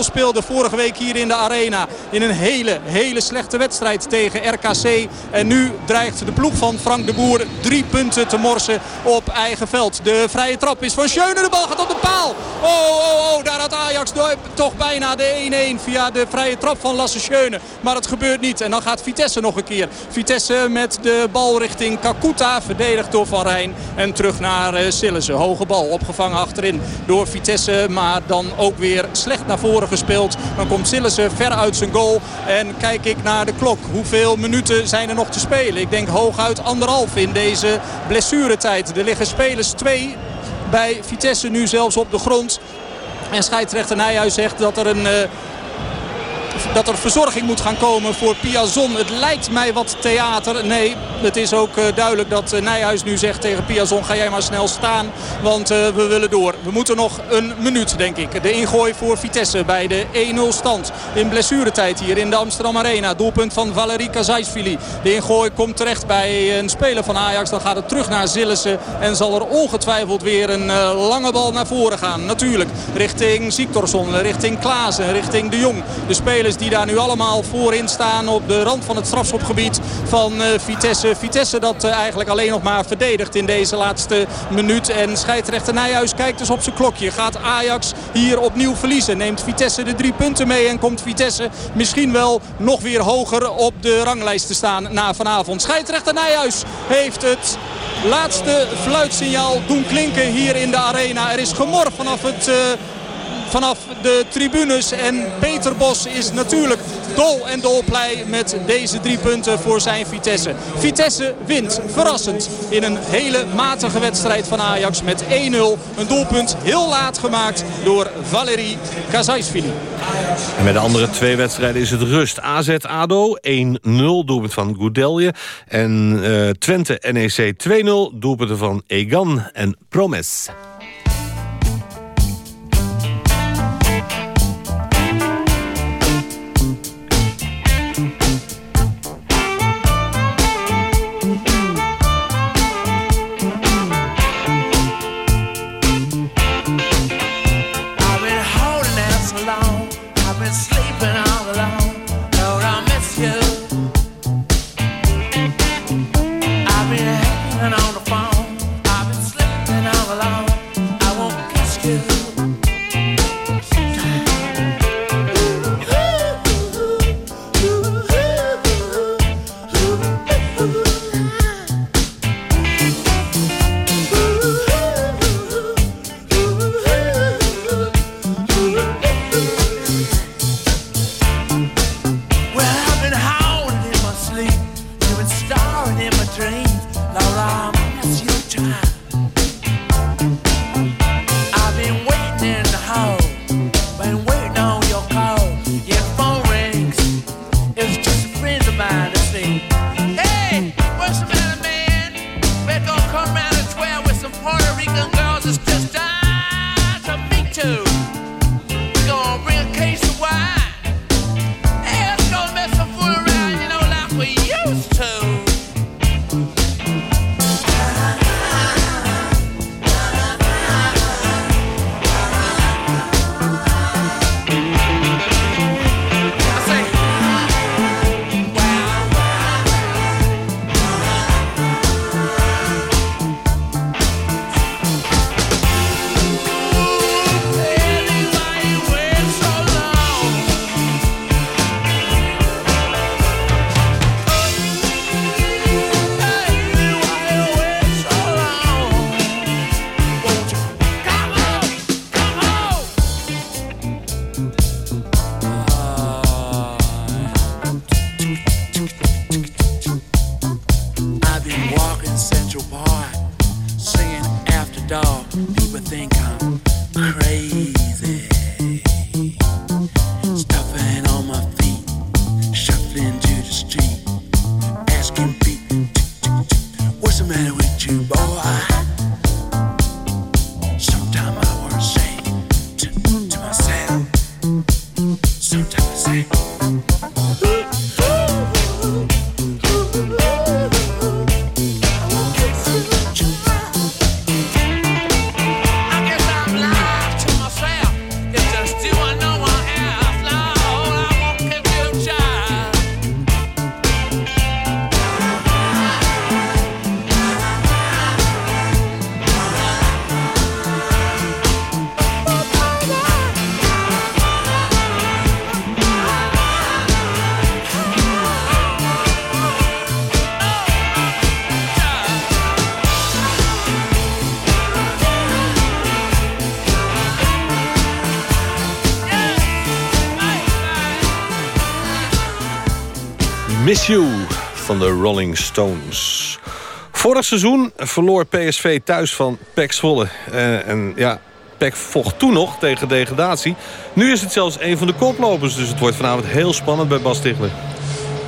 speelde vorige week hier in de arena. In een hele, hele slechte wedstrijd tegen RKC. En nu dreigt de ploeg van Frank de Boer drie punten te morsen op eigen veld. De vrije trap is van Schöne. De bal gaat op de paal. Oh, oh, oh, daar had Ajax toch bijna de 1-1 via de vrije trap van Lasse Schöne. Maar het gebeurt niet. En dan gaat Vitesse nog een keer. Vitesse met de bal richting Kakuta. Verdedigd door Van Rijn. En terug naar uh, Sillissen. Hoge bal opgevangen achterin door Vitesse. Maar dan ook weer slecht naar voren gespeeld. Dan komt Sillissen ver uit zijn goal. En kijk ik naar de klok. Hoeveel minuten zijn er nog te spelen? Ik denk hooguit anderhalf in deze blessuretijd. Er liggen spelers twee bij Vitesse nu zelfs op de grond. En scheidsrechter Nijhuis zegt dat er een... Dat er verzorging moet gaan komen voor Piazon. Het lijkt mij wat theater. Nee, het is ook uh, duidelijk dat uh, Nijhuis nu zegt tegen Piazon... ga jij maar snel staan, want uh, we willen door. We moeten nog een minuut, denk ik. De ingooi voor Vitesse bij de 1-0 stand. In blessuretijd hier in de Amsterdam Arena. Doelpunt van Valerie Kazaisvili. De ingooi komt terecht bij een speler van Ajax. Dan gaat het terug naar Zillessen. En zal er ongetwijfeld weer een lange bal naar voren gaan. Natuurlijk richting Ziektorsson, richting Klaassen, richting De Jong. De die daar nu allemaal voorin staan op de rand van het strafschopgebied van Vitesse. Vitesse dat eigenlijk alleen nog maar verdedigt in deze laatste minuut. En scheidsrechter Nijhuis kijkt dus op zijn klokje. Gaat Ajax hier opnieuw verliezen? Neemt Vitesse de drie punten mee en komt Vitesse misschien wel nog weer hoger op de ranglijst te staan na vanavond. Scheidsrechter Nijhuis heeft het laatste fluitsignaal doen klinken hier in de arena. Er is gemor vanaf het... Uh, vanaf de tribunes. En Peter Bos is natuurlijk dol en dolblij met deze drie punten voor zijn Vitesse. Vitesse wint verrassend in een hele matige wedstrijd van Ajax met 1-0. Een doelpunt heel laat gemaakt door Valerie Kazaisvili. En met de andere twee wedstrijden is het rust. AZ-ADO 1-0, doelpunt van Goudelje. En uh, Twente-NEC 2-0, doelpunten van Egan en Promes. Miss You van de Rolling Stones. Vorig seizoen verloor PSV thuis van PEC Zwolle. Uh, en ja, PEC vocht toen nog tegen degradatie. Nu is het zelfs een van de koplopers. Dus het wordt vanavond heel spannend bij Bas Stigler.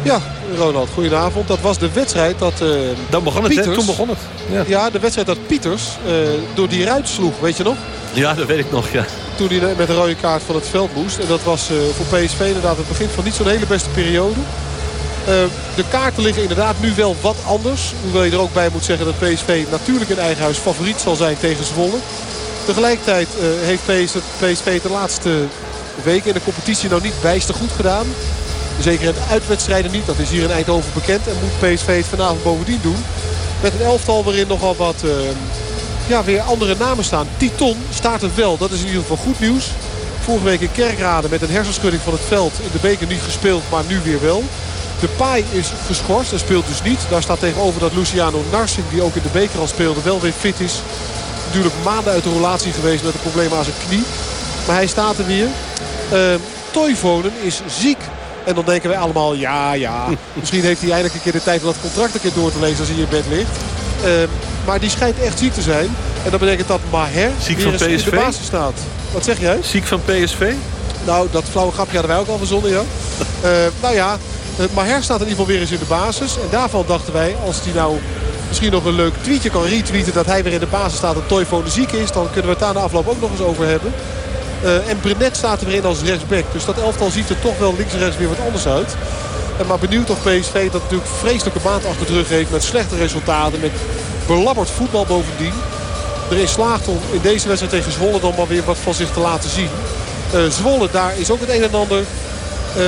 Ja, Ronald, goedenavond. Dat was de wedstrijd dat... Uh, Dan begon het, Pieters, toen begon het. Ja. ja. de wedstrijd dat Pieters uh, door die ruit sloeg, weet je nog? Ja, dat weet ik nog, ja. Toen hij met een rode kaart van het veld moest. En dat was uh, voor PSV inderdaad het begin van niet zo'n hele beste periode. De kaarten liggen inderdaad nu wel wat anders. Hoewel je er ook bij moet zeggen dat PSV natuurlijk in eigen huis favoriet zal zijn tegen Zwolle. Tegelijkertijd heeft PSV de laatste weken in de competitie nou niet bijster goed gedaan. Zeker in de uitwedstrijden niet. Dat is hier in Eindhoven bekend. En moet PSV het vanavond bovendien doen. Met een elftal waarin nogal wat uh, ja, weer andere namen staan. Titon staat er wel. Dat is in ieder geval goed nieuws. Vorige week in Kerkrade met een hersenschudding van het veld. In de beker niet gespeeld, maar nu weer wel. De Pai is geschorst en speelt dus niet. Daar staat tegenover dat Luciano Narsing, die ook in de beker al speelde, wel weer fit is. Natuurlijk maanden uit de relatie geweest met een probleem aan zijn knie. Maar hij staat er weer. Uh, Toivonen is ziek. En dan denken wij allemaal, ja, ja. Misschien heeft hij eindelijk een keer de tijd om dat contract een keer door te lezen als hij in bed ligt. Uh, maar die schijnt echt ziek te zijn. En dat betekent dat Maher ziek van PSV? in de basis staat. Wat zeg jij? Ziek van PSV? Nou, dat flauwe grapje hadden wij ook al verzonnen, ja. Uh, nou ja, Maher staat in ieder geval weer eens in de basis. En daarvan dachten wij, als hij nou misschien nog een leuk tweetje kan retweeten... dat hij weer in de basis staat en Toyfone ziek is... dan kunnen we het daar na afloop ook nog eens over hebben. Uh, en Brenet staat er weer in als rechtsback. Dus dat elftal ziet er toch wel links en rechts weer wat anders uit. En maar benieuwd of PSV dat natuurlijk vreselijke maand achter de rug heeft. Met slechte resultaten. Met belabberd voetbal bovendien. Erin slaagt om in deze wedstrijd tegen Zwolle dan maar weer wat van zich te laten zien. Uh, Zwolle, daar is ook het een en ander. Uh,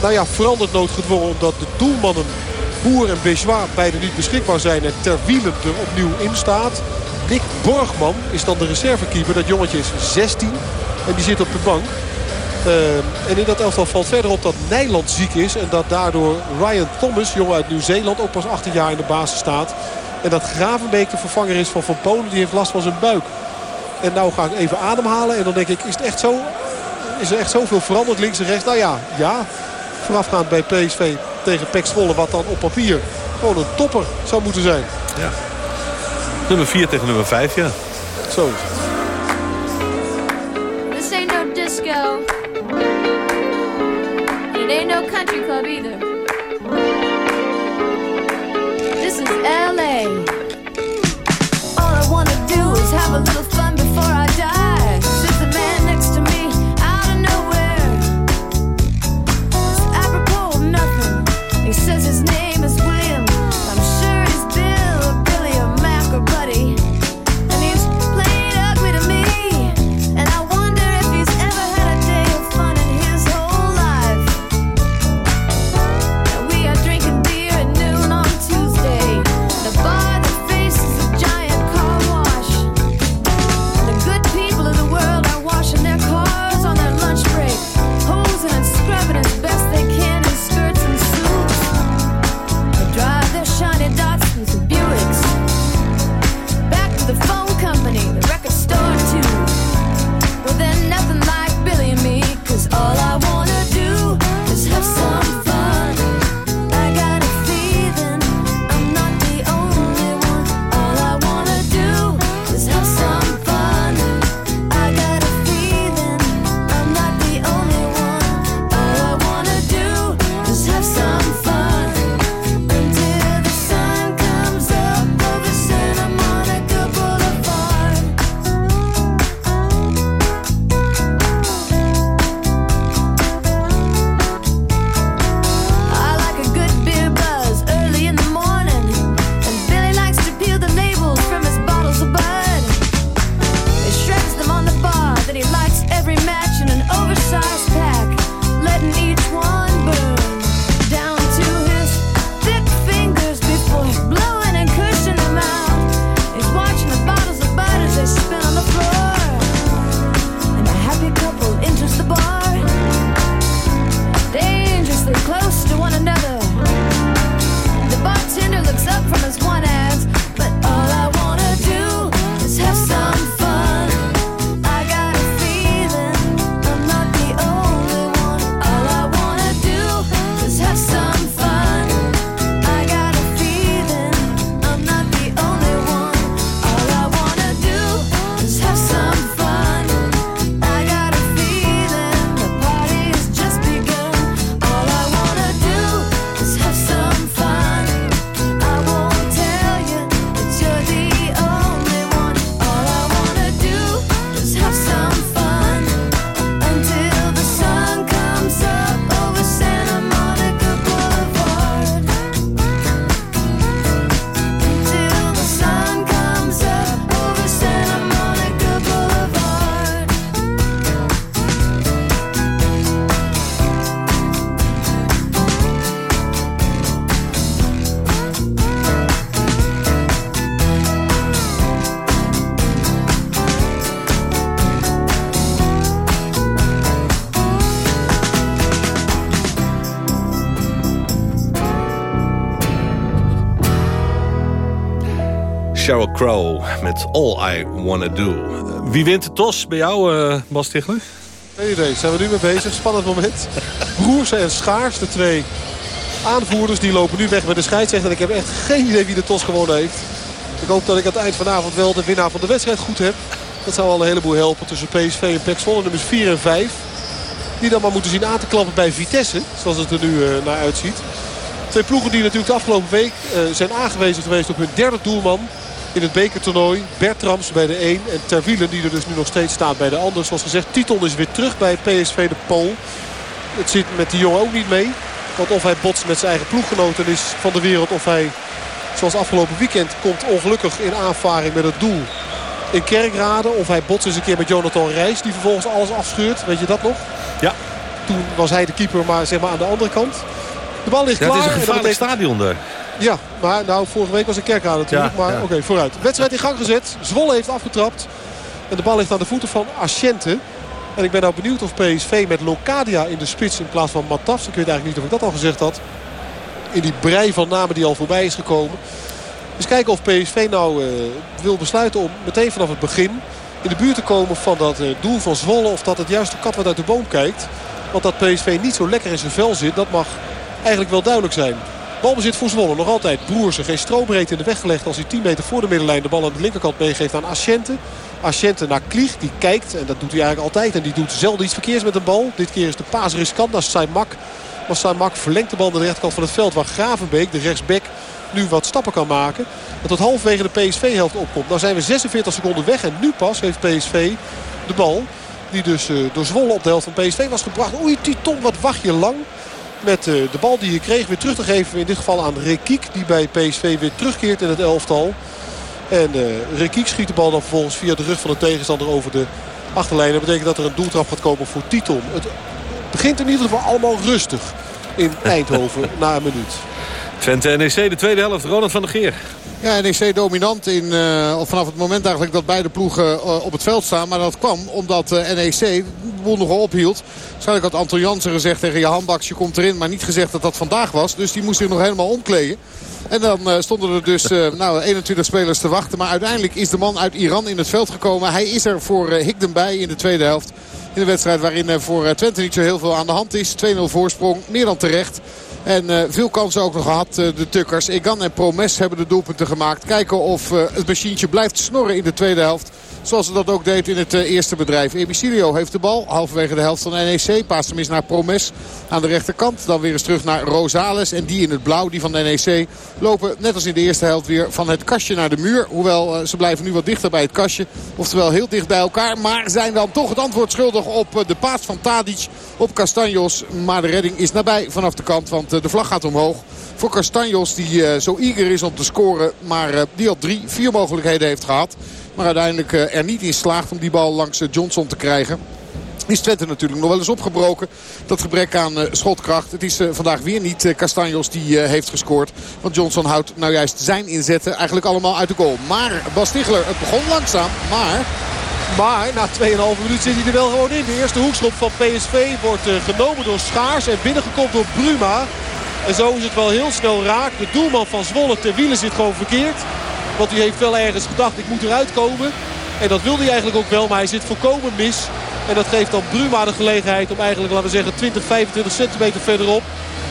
nou ja, veranderd noodgedwongen. Omdat de doelmannen Boer en Bejois beide niet beschikbaar zijn. En Terwielen er opnieuw in staat. Nick Borgman is dan de reservekeeper. Dat jongetje is 16. En die zit op de bank. Uh, en in dat elftal valt verder op dat Nijland ziek is. En dat daardoor Ryan Thomas, jongen uit Nieuw-Zeeland, ook pas 18 jaar in de basis staat. En dat Gravenbeek de vervanger is van Van Polen. Die heeft last van zijn buik. En nou ga ik even ademhalen. En dan denk ik, is, het echt zo, is er echt zoveel veranderd links en rechts? Nou ja, ja. Voorafgaand bij PSV tegen Pek Zwolle. Wat dan op papier gewoon een topper zou moeten zijn. Ja. Nummer 4 tegen nummer 5, ja. Zo is het. disco. And it ain't no country club either. Sheryl Crow met All I Wanna Do. Wie wint de tos bij jou, uh, Bas Tichler? Geen idee, zijn we nu mee bezig. Spannend moment. Broers en Schaars, de twee aanvoerders, die lopen nu weg met de scheidsrechter. En ik heb echt geen idee wie de tos gewonnen heeft. Ik hoop dat ik aan het eind vanavond wel de winnaar van de wedstrijd goed heb. Dat zou al een heleboel helpen tussen PSV en PEC Zwolle, nummers 4 en 5. Die dan maar moeten zien aan te klappen bij Vitesse, zoals het er nu uh, naar uitziet. Twee ploegen die natuurlijk de afgelopen week uh, zijn aangewezen geweest op hun derde doelman in het bekertoernooi. Bertrams bij de een en Terwielen die er dus nu nog steeds staat bij de ander. Zoals gezegd, Titon is weer terug bij PSV de Pool. Het zit met die jongen ook niet mee. Want of hij botst met zijn eigen ploeggenoten is van de wereld. Of hij, zoals afgelopen weekend, komt ongelukkig in aanvaring met het doel in Kerkrade. Of hij botst eens een keer met Jonathan Reis. Die vervolgens alles afscheurt. Weet je dat nog? Ja. Toen was hij de keeper, maar zeg maar aan de andere kant. De bal ja, klaar. Het is een gevaarlijk stadion daar. Ja, maar nou, vorige week was een Kerkrade natuurlijk. Ja, maar ja. oké, vooruit. Wedstrijd in gang gezet. Zwolle heeft afgetrapt. En de bal ligt aan de voeten van Asciente. En ik ben nou benieuwd of PSV met Locadia in de spits in plaats van Matas. Ik weet eigenlijk niet of ik dat al gezegd had. In die brei van namen die al voorbij is gekomen. Dus kijken of PSV nou uh, wil besluiten om meteen vanaf het begin in de buurt te komen van dat uh, doel van Zwolle. Of dat het juist de kat wat uit de boom kijkt. Want dat PSV niet zo lekker in zijn vel zit, dat mag eigenlijk wel duidelijk zijn. Balbezit voor Zwolle. Nog altijd Broersen. Geen stroombreedte in de weg gelegd als hij 10 meter voor de middenlijn de bal aan de linkerkant meegeeft aan Asciente. Asciente naar Klieg. Die kijkt. En dat doet hij eigenlijk altijd. En die doet zelden iets verkeers met een bal. Dit keer is de paas riskant naar Saimak. Maar Saimak verlengt de bal naar de rechterkant van het veld. Waar Gravenbeek, de rechtsback, nu wat stappen kan maken. Dat tot halverwege de PSV-helft opkomt. Nou zijn we 46 seconden weg. En nu pas heeft PSV de bal. Die dus uh, door Zwolle op de helft van PSV was gebracht. Oei, Titon, wat wacht je lang. Met uh, de bal die je kreeg weer terug te geven. In dit geval aan Rekiek. Die bij PSV weer terugkeert in het elftal. En uh, Rekiek schiet de bal dan vervolgens via de rug van de tegenstander over de achterlijn. Dat betekent dat er een doeltrap gaat komen voor Titon. Het begint in ieder geval allemaal rustig in Eindhoven na een minuut. Twente NEC de tweede helft. Ronald van der Geer. Ja, NEC dominant in, uh, vanaf het moment eigenlijk dat beide ploegen uh, op het veld staan. Maar dat kwam omdat uh, NEC de boel nogal ophield. Waarschijnlijk had Anton Jansen gezegd tegen je handbaks, je komt erin. Maar niet gezegd dat dat vandaag was. Dus die moest zich nog helemaal omkleden. En dan stonden er dus nou, 21 spelers te wachten. Maar uiteindelijk is de man uit Iran in het veld gekomen. Hij is er voor Higden bij in de tweede helft. In de wedstrijd waarin voor Twente niet zo heel veel aan de hand is. 2-0 voorsprong, meer dan terecht. En uh, veel kansen ook nog gehad, uh, de Tukkers. Egan en Promes hebben de doelpunten gemaakt. Kijken of uh, het machientje blijft snorren in de tweede helft. Zoals ze dat ook deed in het eerste bedrijf. Emicilio heeft de bal, halverwege de helft van NEC. Paast hem eens naar Promes aan de rechterkant. Dan weer eens terug naar Rosales. En die in het blauw, die van NEC, lopen net als in de eerste helft weer van het kastje naar de muur. Hoewel ze blijven nu wat dichter bij het kastje. Oftewel heel dicht bij elkaar. Maar zijn dan toch het antwoord schuldig op de paas van Tadic op Castanjos. Maar de redding is nabij vanaf de kant, want de vlag gaat omhoog. Voor Castanjos die uh, zo eager is om te scoren. Maar uh, die al drie, vier mogelijkheden heeft gehad. Maar uiteindelijk er niet in slaagt om die bal langs Johnson te krijgen. Is Twente natuurlijk nog wel eens opgebroken. Dat gebrek aan schotkracht. Het is vandaag weer niet Castanjos die heeft gescoord. Want Johnson houdt nou juist zijn inzetten eigenlijk allemaal uit de goal. Maar Bas Stigler, het begon langzaam. Maar maar na 2,5 minuut zit hij er wel gewoon in. De eerste hoekschop van PSV wordt genomen door Schaars en binnengekomen door Bruma. En zo is het wel heel snel raak. De doelman van Zwolle ter wielen zit gewoon verkeerd. Want hij heeft wel ergens gedacht ik moet eruit komen. En dat wilde hij eigenlijk ook wel, maar hij zit volkomen mis. En dat geeft dan Bruma de gelegenheid om eigenlijk, laten we zeggen, 20, 25 centimeter verderop...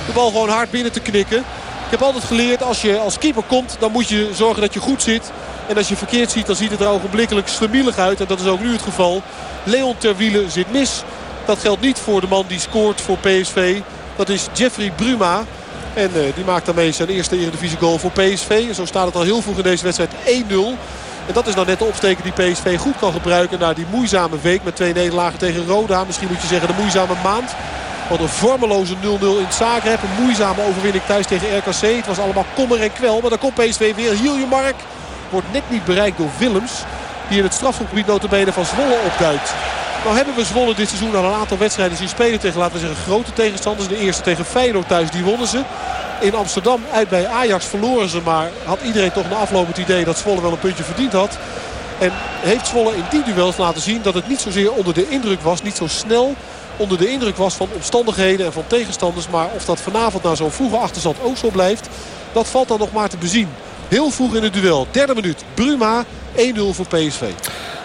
de bal gewoon hard binnen te knikken. Ik heb altijd geleerd, als je als keeper komt, dan moet je zorgen dat je goed zit. En als je verkeerd ziet, dan ziet het er ogenblikkelijk slemielig uit. En dat is ook nu het geval. Leon Terwielen zit mis. Dat geldt niet voor de man die scoort voor PSV. Dat is Jeffrey Bruma. En uh, die maakt daarmee zijn eerste Eredivisie goal voor PSV. En zo staat het al heel vroeg in deze wedstrijd 1-0. En dat is nou net de opsteken die PSV goed kan gebruiken na die moeizame week met twee nederlagen tegen Roda. Misschien moet je zeggen de moeizame maand. Want een vormeloze 0-0 in Zagreb. Een moeizame overwinning thuis tegen RKC. Het was allemaal kommer en kwel. Maar dan komt PSV weer. Hiljemark wordt net niet bereikt door Willems. Die in het strafschopgebied notabene van Zwolle opduikt. Nou hebben we Zwolle dit seizoen al een aantal wedstrijden zien spelen tegen, laten we zeggen, grote tegenstanders. De eerste tegen Feyenoord thuis, die wonnen ze. In Amsterdam uit bij Ajax verloren ze. Maar had iedereen toch na afloop het idee dat Zwolle wel een puntje verdiend had. En heeft Zwolle in die duels laten zien dat het niet zozeer onder de indruk was. Niet zo snel onder de indruk was van omstandigheden en van tegenstanders. Maar of dat vanavond na zo'n vroege achterstand ook zo blijft, dat valt dan nog maar te bezien. Heel vroeg in het duel. Derde minuut. Bruma 1-0 voor PSV.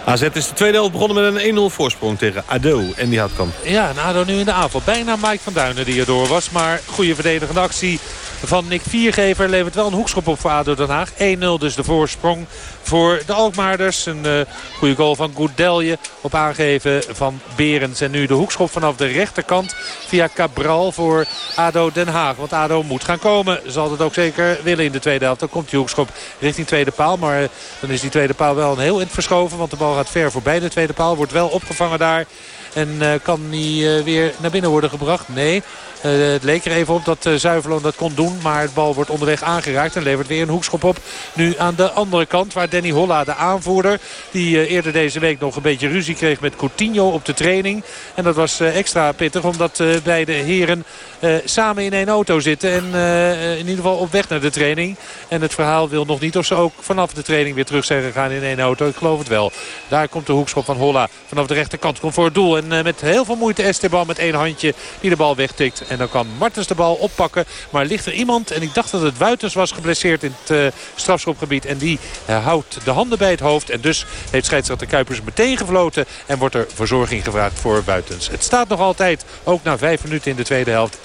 AZ is de tweede helft begonnen met een 1-0 voorsprong tegen ADO en die Houtkamp. Ja, en ADO nu in de aanval. Bijna Mike van Duinen die erdoor was. Maar goede verdedigende actie van Nick Viergever levert wel een hoekschop op voor ADO Den Haag. 1-0 dus de voorsprong voor de Alkmaarders. Een uh, goede goal van Goudelje op aangeven van Berends. En nu de hoekschop vanaf de rechterkant via Cabral voor ADO Den Haag. Want ADO moet gaan komen. Zal het ook zeker willen in de tweede helft. Dan komt die hoekschop richting tweede paal. Maar uh, dan is die tweede paal wel een heel eind verschoven. Want de bal gaat ver voorbij de tweede paal. Wordt wel opgevangen daar. En uh, kan die weer naar binnen worden gebracht? Nee. Uh, het leek er even op dat uh, dat kon doen. Maar het bal wordt onderweg aangeraakt en levert weer een hoekschop op. Nu aan de andere kant waar Danny Holla, de aanvoerder... die eerder deze week nog een beetje ruzie kreeg met Coutinho op de training. En dat was extra pittig omdat beide heren samen in één auto zitten. En in ieder geval op weg naar de training. En het verhaal wil nog niet of ze ook vanaf de training weer terug zijn gegaan in één auto. Ik geloof het wel. Daar komt de hoekschop van Holla vanaf de rechterkant. Komt voor het doel. En met heel veel moeite Esteban met één handje die de bal wegtikt. En dan kan Martens de bal oppakken. Maar ligt er iemand, en ik dacht dat het Wuitens was geblesseerd in het uh, strafschopgebied. En die uh, houdt de handen bij het hoofd. En dus heeft scheidsrechter Kuipers meteen gefloten. En wordt er verzorging gevraagd voor Wuitens. Het staat nog altijd, ook na vijf minuten in de tweede helft, 1-0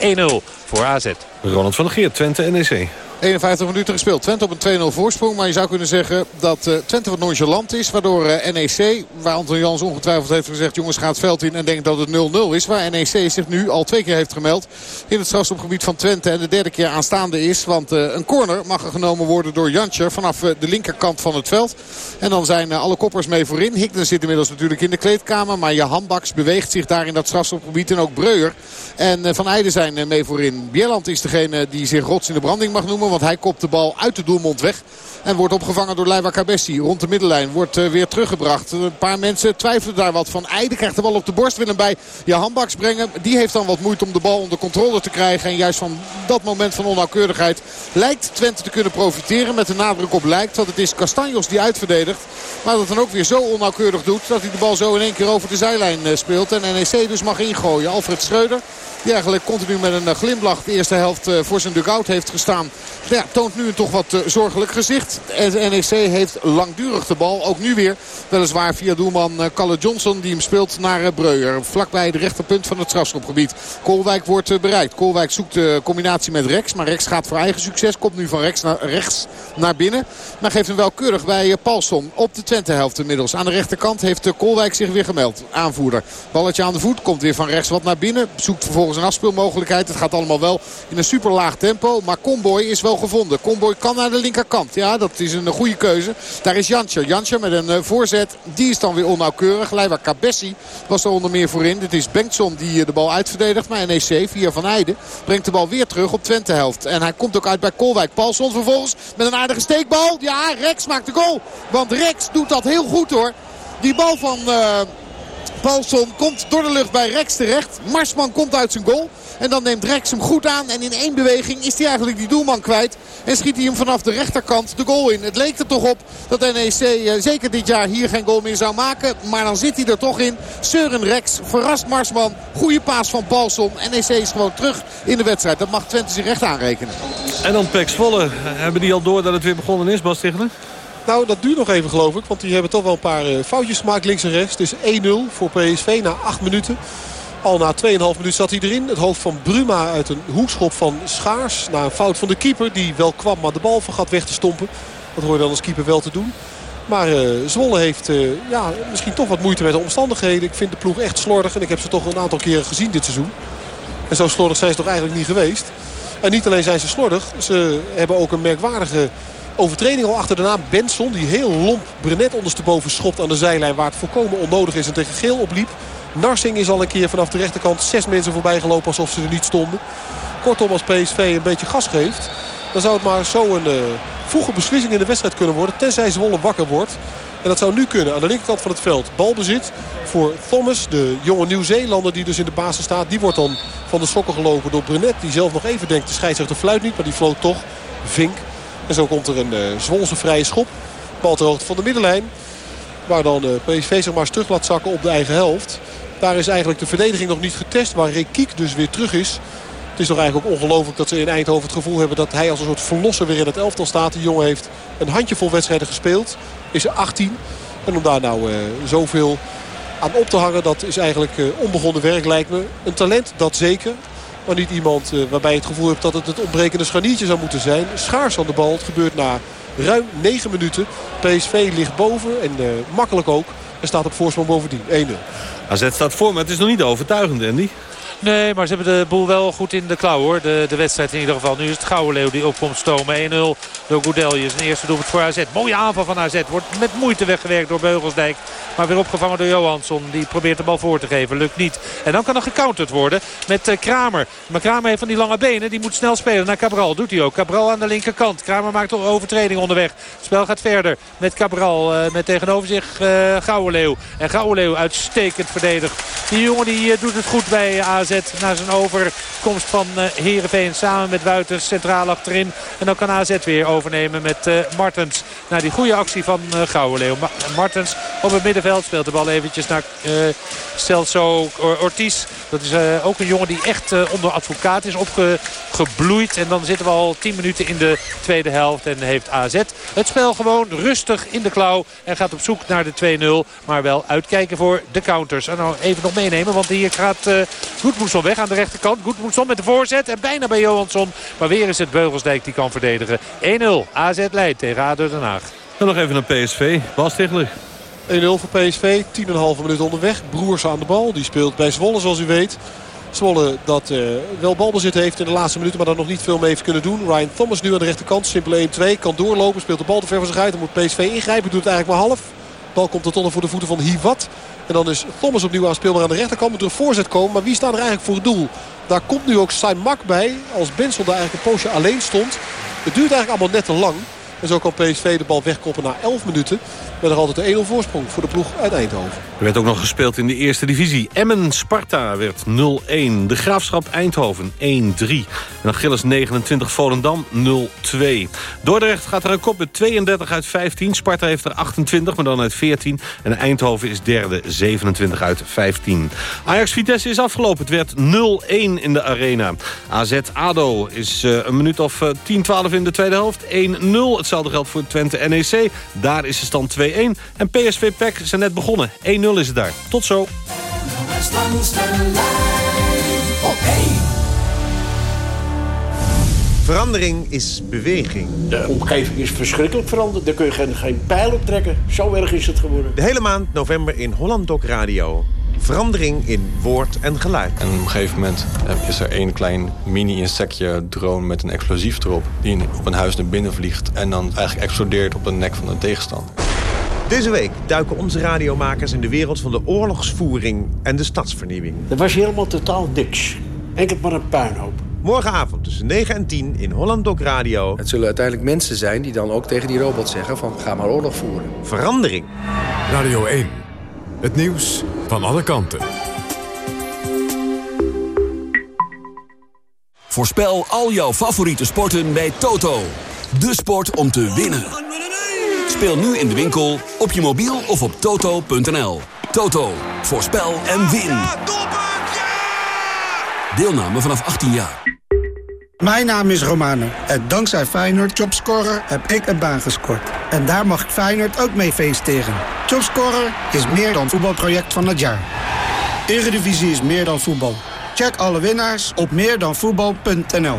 voor AZ. Ronald van der Geert, Twente NEC. 51 minuten gespeeld. Twente op een 2-0 voorsprong. Maar je zou kunnen zeggen dat uh, Twente wat nonchalant is. Waardoor uh, NEC, waar Anton Jans ongetwijfeld heeft gezegd... jongens gaat het veld in en denkt dat het 0-0 is. Waar NEC zich nu al twee keer heeft gemeld in het strafstopgebied van Twente. En de derde keer aanstaande is. Want uh, een corner mag er genomen worden door Jantje vanaf de linkerkant van het veld. En dan zijn alle koppers mee voorin. Hikden zit inmiddels natuurlijk in de kleedkamer. Maar Jahan Baks beweegt zich daar in dat strafstopgebied. En ook Breuer en Van Eijden zijn mee voorin. Bieland is degene die zich rots in de branding mag noemen. Want hij kopt de bal uit de doelmond weg. En wordt opgevangen door Leiva Cabessi. Rond de middenlijn wordt uh, weer teruggebracht. Een paar mensen twijfelen daar wat van. Eide krijgt de bal op de borst. Wil hem bij Jahan Baks brengen. Die heeft dan wat moeite om de bal onder controle te krijgen. En juist van dat moment van onnauwkeurigheid lijkt Twente te kunnen profiteren. Met de nadruk op lijkt. Want het is Castanjos die uitverdedigt. Maar dat dan ook weer zo onnauwkeurig doet. Dat hij de bal zo in één keer over de zijlijn uh, speelt. En NEC dus mag ingooien. Alfred Schreuder. Die eigenlijk continu met een glimlach de eerste helft voor zijn dugout heeft gestaan. Ja, toont nu een toch wat zorgelijk gezicht. En NEC heeft langdurig de bal. Ook nu weer. Weliswaar via doelman Calle Johnson die hem speelt naar Breuer. Vlakbij de rechterpunt van het strafschopgebied. Kolwijk wordt bereikt. Kolwijk zoekt de combinatie met Rex. Maar Rex gaat voor eigen succes. Komt nu van rechts naar, rechts naar binnen. Maar geeft hem wel keurig bij Paulson. Op de Twente helft inmiddels. Aan de rechterkant heeft Kolwijk zich weer gemeld. Aanvoerder. Balletje aan de voet. Komt weer van rechts wat naar binnen. Zoekt vervolgens een afspeelmogelijkheid. Het gaat allemaal wel in een super laag tempo. Maar Comboy is wel gevonden. Comboy kan naar de linkerkant. Ja, dat is een goede keuze. Daar is Jansje. Jansje met een voorzet. Die is dan weer onnauwkeurig. Leiva Cabessi was er onder meer voor in. Dit is Bengtson die de bal uitverdedigt. Maar NEC via Van Heijden brengt de bal weer terug op Twente helft. En hij komt ook uit bij Kolwijk. Paulson vervolgens met een aardige steekbal. Ja, Rex maakt de goal. Want Rex doet dat heel goed hoor. Die bal van... Uh, Paulson komt door de lucht bij Rex terecht. Marsman komt uit zijn goal. En dan neemt Rex hem goed aan. En in één beweging is hij eigenlijk die doelman kwijt. En schiet hij hem vanaf de rechterkant de goal in. Het leek er toch op dat NEC uh, zeker dit jaar hier geen goal meer zou maken. Maar dan zit hij er toch in. Søren Rex verrast Marsman. Goede paas van Paulson. NEC is gewoon terug in de wedstrijd. Dat mag Twente zich recht aanrekenen. En dan Pek Zwolle. Hebben die al door dat het weer begonnen is, Bas? Nou, dat duurt nog even geloof ik. Want die hebben toch wel een paar uh, foutjes gemaakt links en rechts. Het is 1-0 voor PSV na 8 minuten. Al na 2,5 minuten zat hij erin. Het hoofd van Bruma uit een hoekschop van Schaars. Na een fout van de keeper die wel kwam maar de bal vergat weg te stompen. Dat hoor je dan als keeper wel te doen. Maar uh, Zwolle heeft uh, ja, misschien toch wat moeite met de omstandigheden. Ik vind de ploeg echt slordig. En ik heb ze toch een aantal keren gezien dit seizoen. En zo slordig zijn ze toch eigenlijk niet geweest. En niet alleen zijn ze slordig. Ze hebben ook een merkwaardige overtreding al achter de naam Benson. Die heel lomp Brenet ondersteboven schopt aan de zijlijn. Waar het volkomen onnodig is en tegen geel opliep. Narsing is al een keer vanaf de rechterkant zes mensen voorbij gelopen alsof ze er niet stonden. Kortom, als PSV een beetje gas geeft... dan zou het maar zo een uh, vroege beslissing in de wedstrijd kunnen worden. Tenzij Zwolle wakker wordt. En dat zou nu kunnen aan de linkerkant van het veld. Balbezit voor Thomas, de jonge Nieuw-Zeelander die dus in de basis staat. Die wordt dan van de sokken gelopen door Brunet. Die zelf nog even denkt, de scheidsrechter fluit niet, maar die floot toch. Vink. En zo komt er een uh, Zwolse vrije schop. Bal ter hoogte van de middenlijn. Waar dan uh, PSV zich maar terug laat zakken op de eigen helft. Daar is eigenlijk de verdediging nog niet getest. Waar Rekiek dus weer terug is. Het is toch eigenlijk ook ongelooflijk dat ze in Eindhoven het gevoel hebben... dat hij als een soort verlosser weer in het elftal staat. Die jongen heeft een handjevol wedstrijden gespeeld. Is er 18. En om daar nou uh, zoveel aan op te hangen, dat is eigenlijk onbegonnen werk lijkt me. Een talent, dat zeker. Maar niet iemand uh, waarbij je het gevoel hebt dat het het ontbrekende scharniertje zou moeten zijn. Schaars aan de bal. Het gebeurt na ruim 9 minuten. PSV ligt boven en uh, makkelijk ook. En staat op voorsprong bovendien. 1-0. AZ staat voor, maar het is nog niet overtuigend, Andy. Nee, maar ze hebben de boel wel goed in de klauw hoor. De, de wedstrijd in ieder geval. Nu is het Gouden Leeuw die opkomt stomen. 1-0 door Goudelje. Zijn eerste doelpunt voor AZ. Mooie aanval van AZ. Wordt met moeite weggewerkt door Beugelsdijk. Maar weer opgevangen door Johansson. Die probeert de bal voor te geven. Lukt niet. En dan kan er gecounterd worden met uh, Kramer. Maar Kramer heeft van die lange benen. Die moet snel spelen naar Cabral. Doet hij ook. Cabral aan de linkerkant. Kramer maakt toch overtreding onderweg. Het spel gaat verder met Cabral. Uh, met tegenover zich uh. En Gouwenleeuw uitstekend verdedigd. Die jongen die doet het goed bij AZ. Na zijn overkomst van Heerenveen samen met Wuiters centraal achterin. En dan kan AZ weer overnemen met Martens. Na die goede actie van Gouwenleeuw. Ma Martens op het middenveld speelt de bal eventjes naar Celso Ortiz. Dat is ook een jongen die echt onder advocaat is opgebloeid. En dan zitten we al 10 minuten in de tweede helft. En heeft AZ het spel gewoon rustig in de klauw. En gaat op zoek naar de 2-0. Maar wel uitkijken voor de counters. En nou even nog meenemen. Want hier gaat uh, Goedmoedson weg aan de rechterkant. Goedmoedson met de voorzet. En bijna bij Johansson. Maar weer is het Beugelsdijk die kan verdedigen. 1-0. AZ leidt tegen ADO Den Haag. En nog even naar PSV. Bas Stigler. 1-0 voor PSV. 10,5 minuten onderweg. Broers aan de bal. Die speelt bij Zwolle zoals u weet. Zwolle dat uh, wel balbezit heeft in de laatste minuten. Maar daar nog niet veel mee heeft kunnen doen. Ryan Thomas nu aan de rechterkant. Simpel 1-2. Kan doorlopen. Speelt de bal te ver van zich uit. Dan moet PSV ingrijpen. Doet het eigenlijk maar half. De bal komt tot onder voor de voeten van Hivat. En dan is Thomas opnieuw aanspeelbaar aan de rechterkant. Moet er een voorzet komen. Maar wie staat er eigenlijk voor het doel? Daar komt nu ook Mak bij. Als Bensel daar eigenlijk een poosje alleen stond. Het duurt eigenlijk allemaal net te lang. En zo kan PSV de bal wegkoppen na 11 minuten. Met nog altijd de 1-0 voorsprong voor de ploeg uit Eindhoven. Er werd ook nog gespeeld in de eerste divisie. Emmen-Sparta werd 0-1. De Graafschap Eindhoven 1-3. En dan Gilles 29 Volendam 0-2. Dordrecht gaat er een kop met 32 uit 15. Sparta heeft er 28, maar dan uit 14. En Eindhoven is derde, 27 uit 15. Ajax-Vitesse is afgelopen. Het werd 0-1 in de arena. AZ-ADO is uh, een minuut of uh, 10, 12 in de tweede helft. 1-0. Hetzelfde geldt voor Twente-NEC. Daar is de stand 2-1. En PSV PEC zijn net begonnen. 1-0 is het daar. Tot zo. Verandering is beweging. De omgeving is verschrikkelijk veranderd. Daar kun je geen, geen pijl op trekken. Zo erg is het geworden. De hele maand november in Holland Doc Radio. Verandering in woord en geluid. En op een gegeven moment is er één klein mini-insectje drone met een explosief erop... die op een huis naar binnen vliegt en dan eigenlijk explodeert op de nek van de tegenstander. Deze week duiken onze radiomakers in de wereld van de oorlogsvoering en de stadsvernieuwing. Dat was helemaal totaal niks. Enkel maar een puinhoop. Morgenavond tussen 9 en 10 in Holland Doc Radio. Het zullen uiteindelijk mensen zijn die dan ook tegen die robot zeggen van ga maar oorlog voeren. Verandering. Radio 1. Het nieuws van alle kanten. Voorspel al jouw favoriete sporten bij Toto. De sport om te winnen. Speel nu in de winkel, op je mobiel of op toto.nl. Toto, voorspel en win. Deelname vanaf 18 jaar. Mijn naam is Romano en dankzij Feyenoord Jobscorer heb ik een baan gescoord. En daar mag ik Feyenoord ook mee feesteren. Jobscorer is meer dan voetbalproject van het jaar. Eredivisie is meer dan voetbal. Check alle winnaars op meerdanvoetbal.nl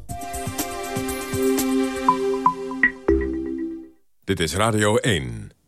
Dit is Radio 1.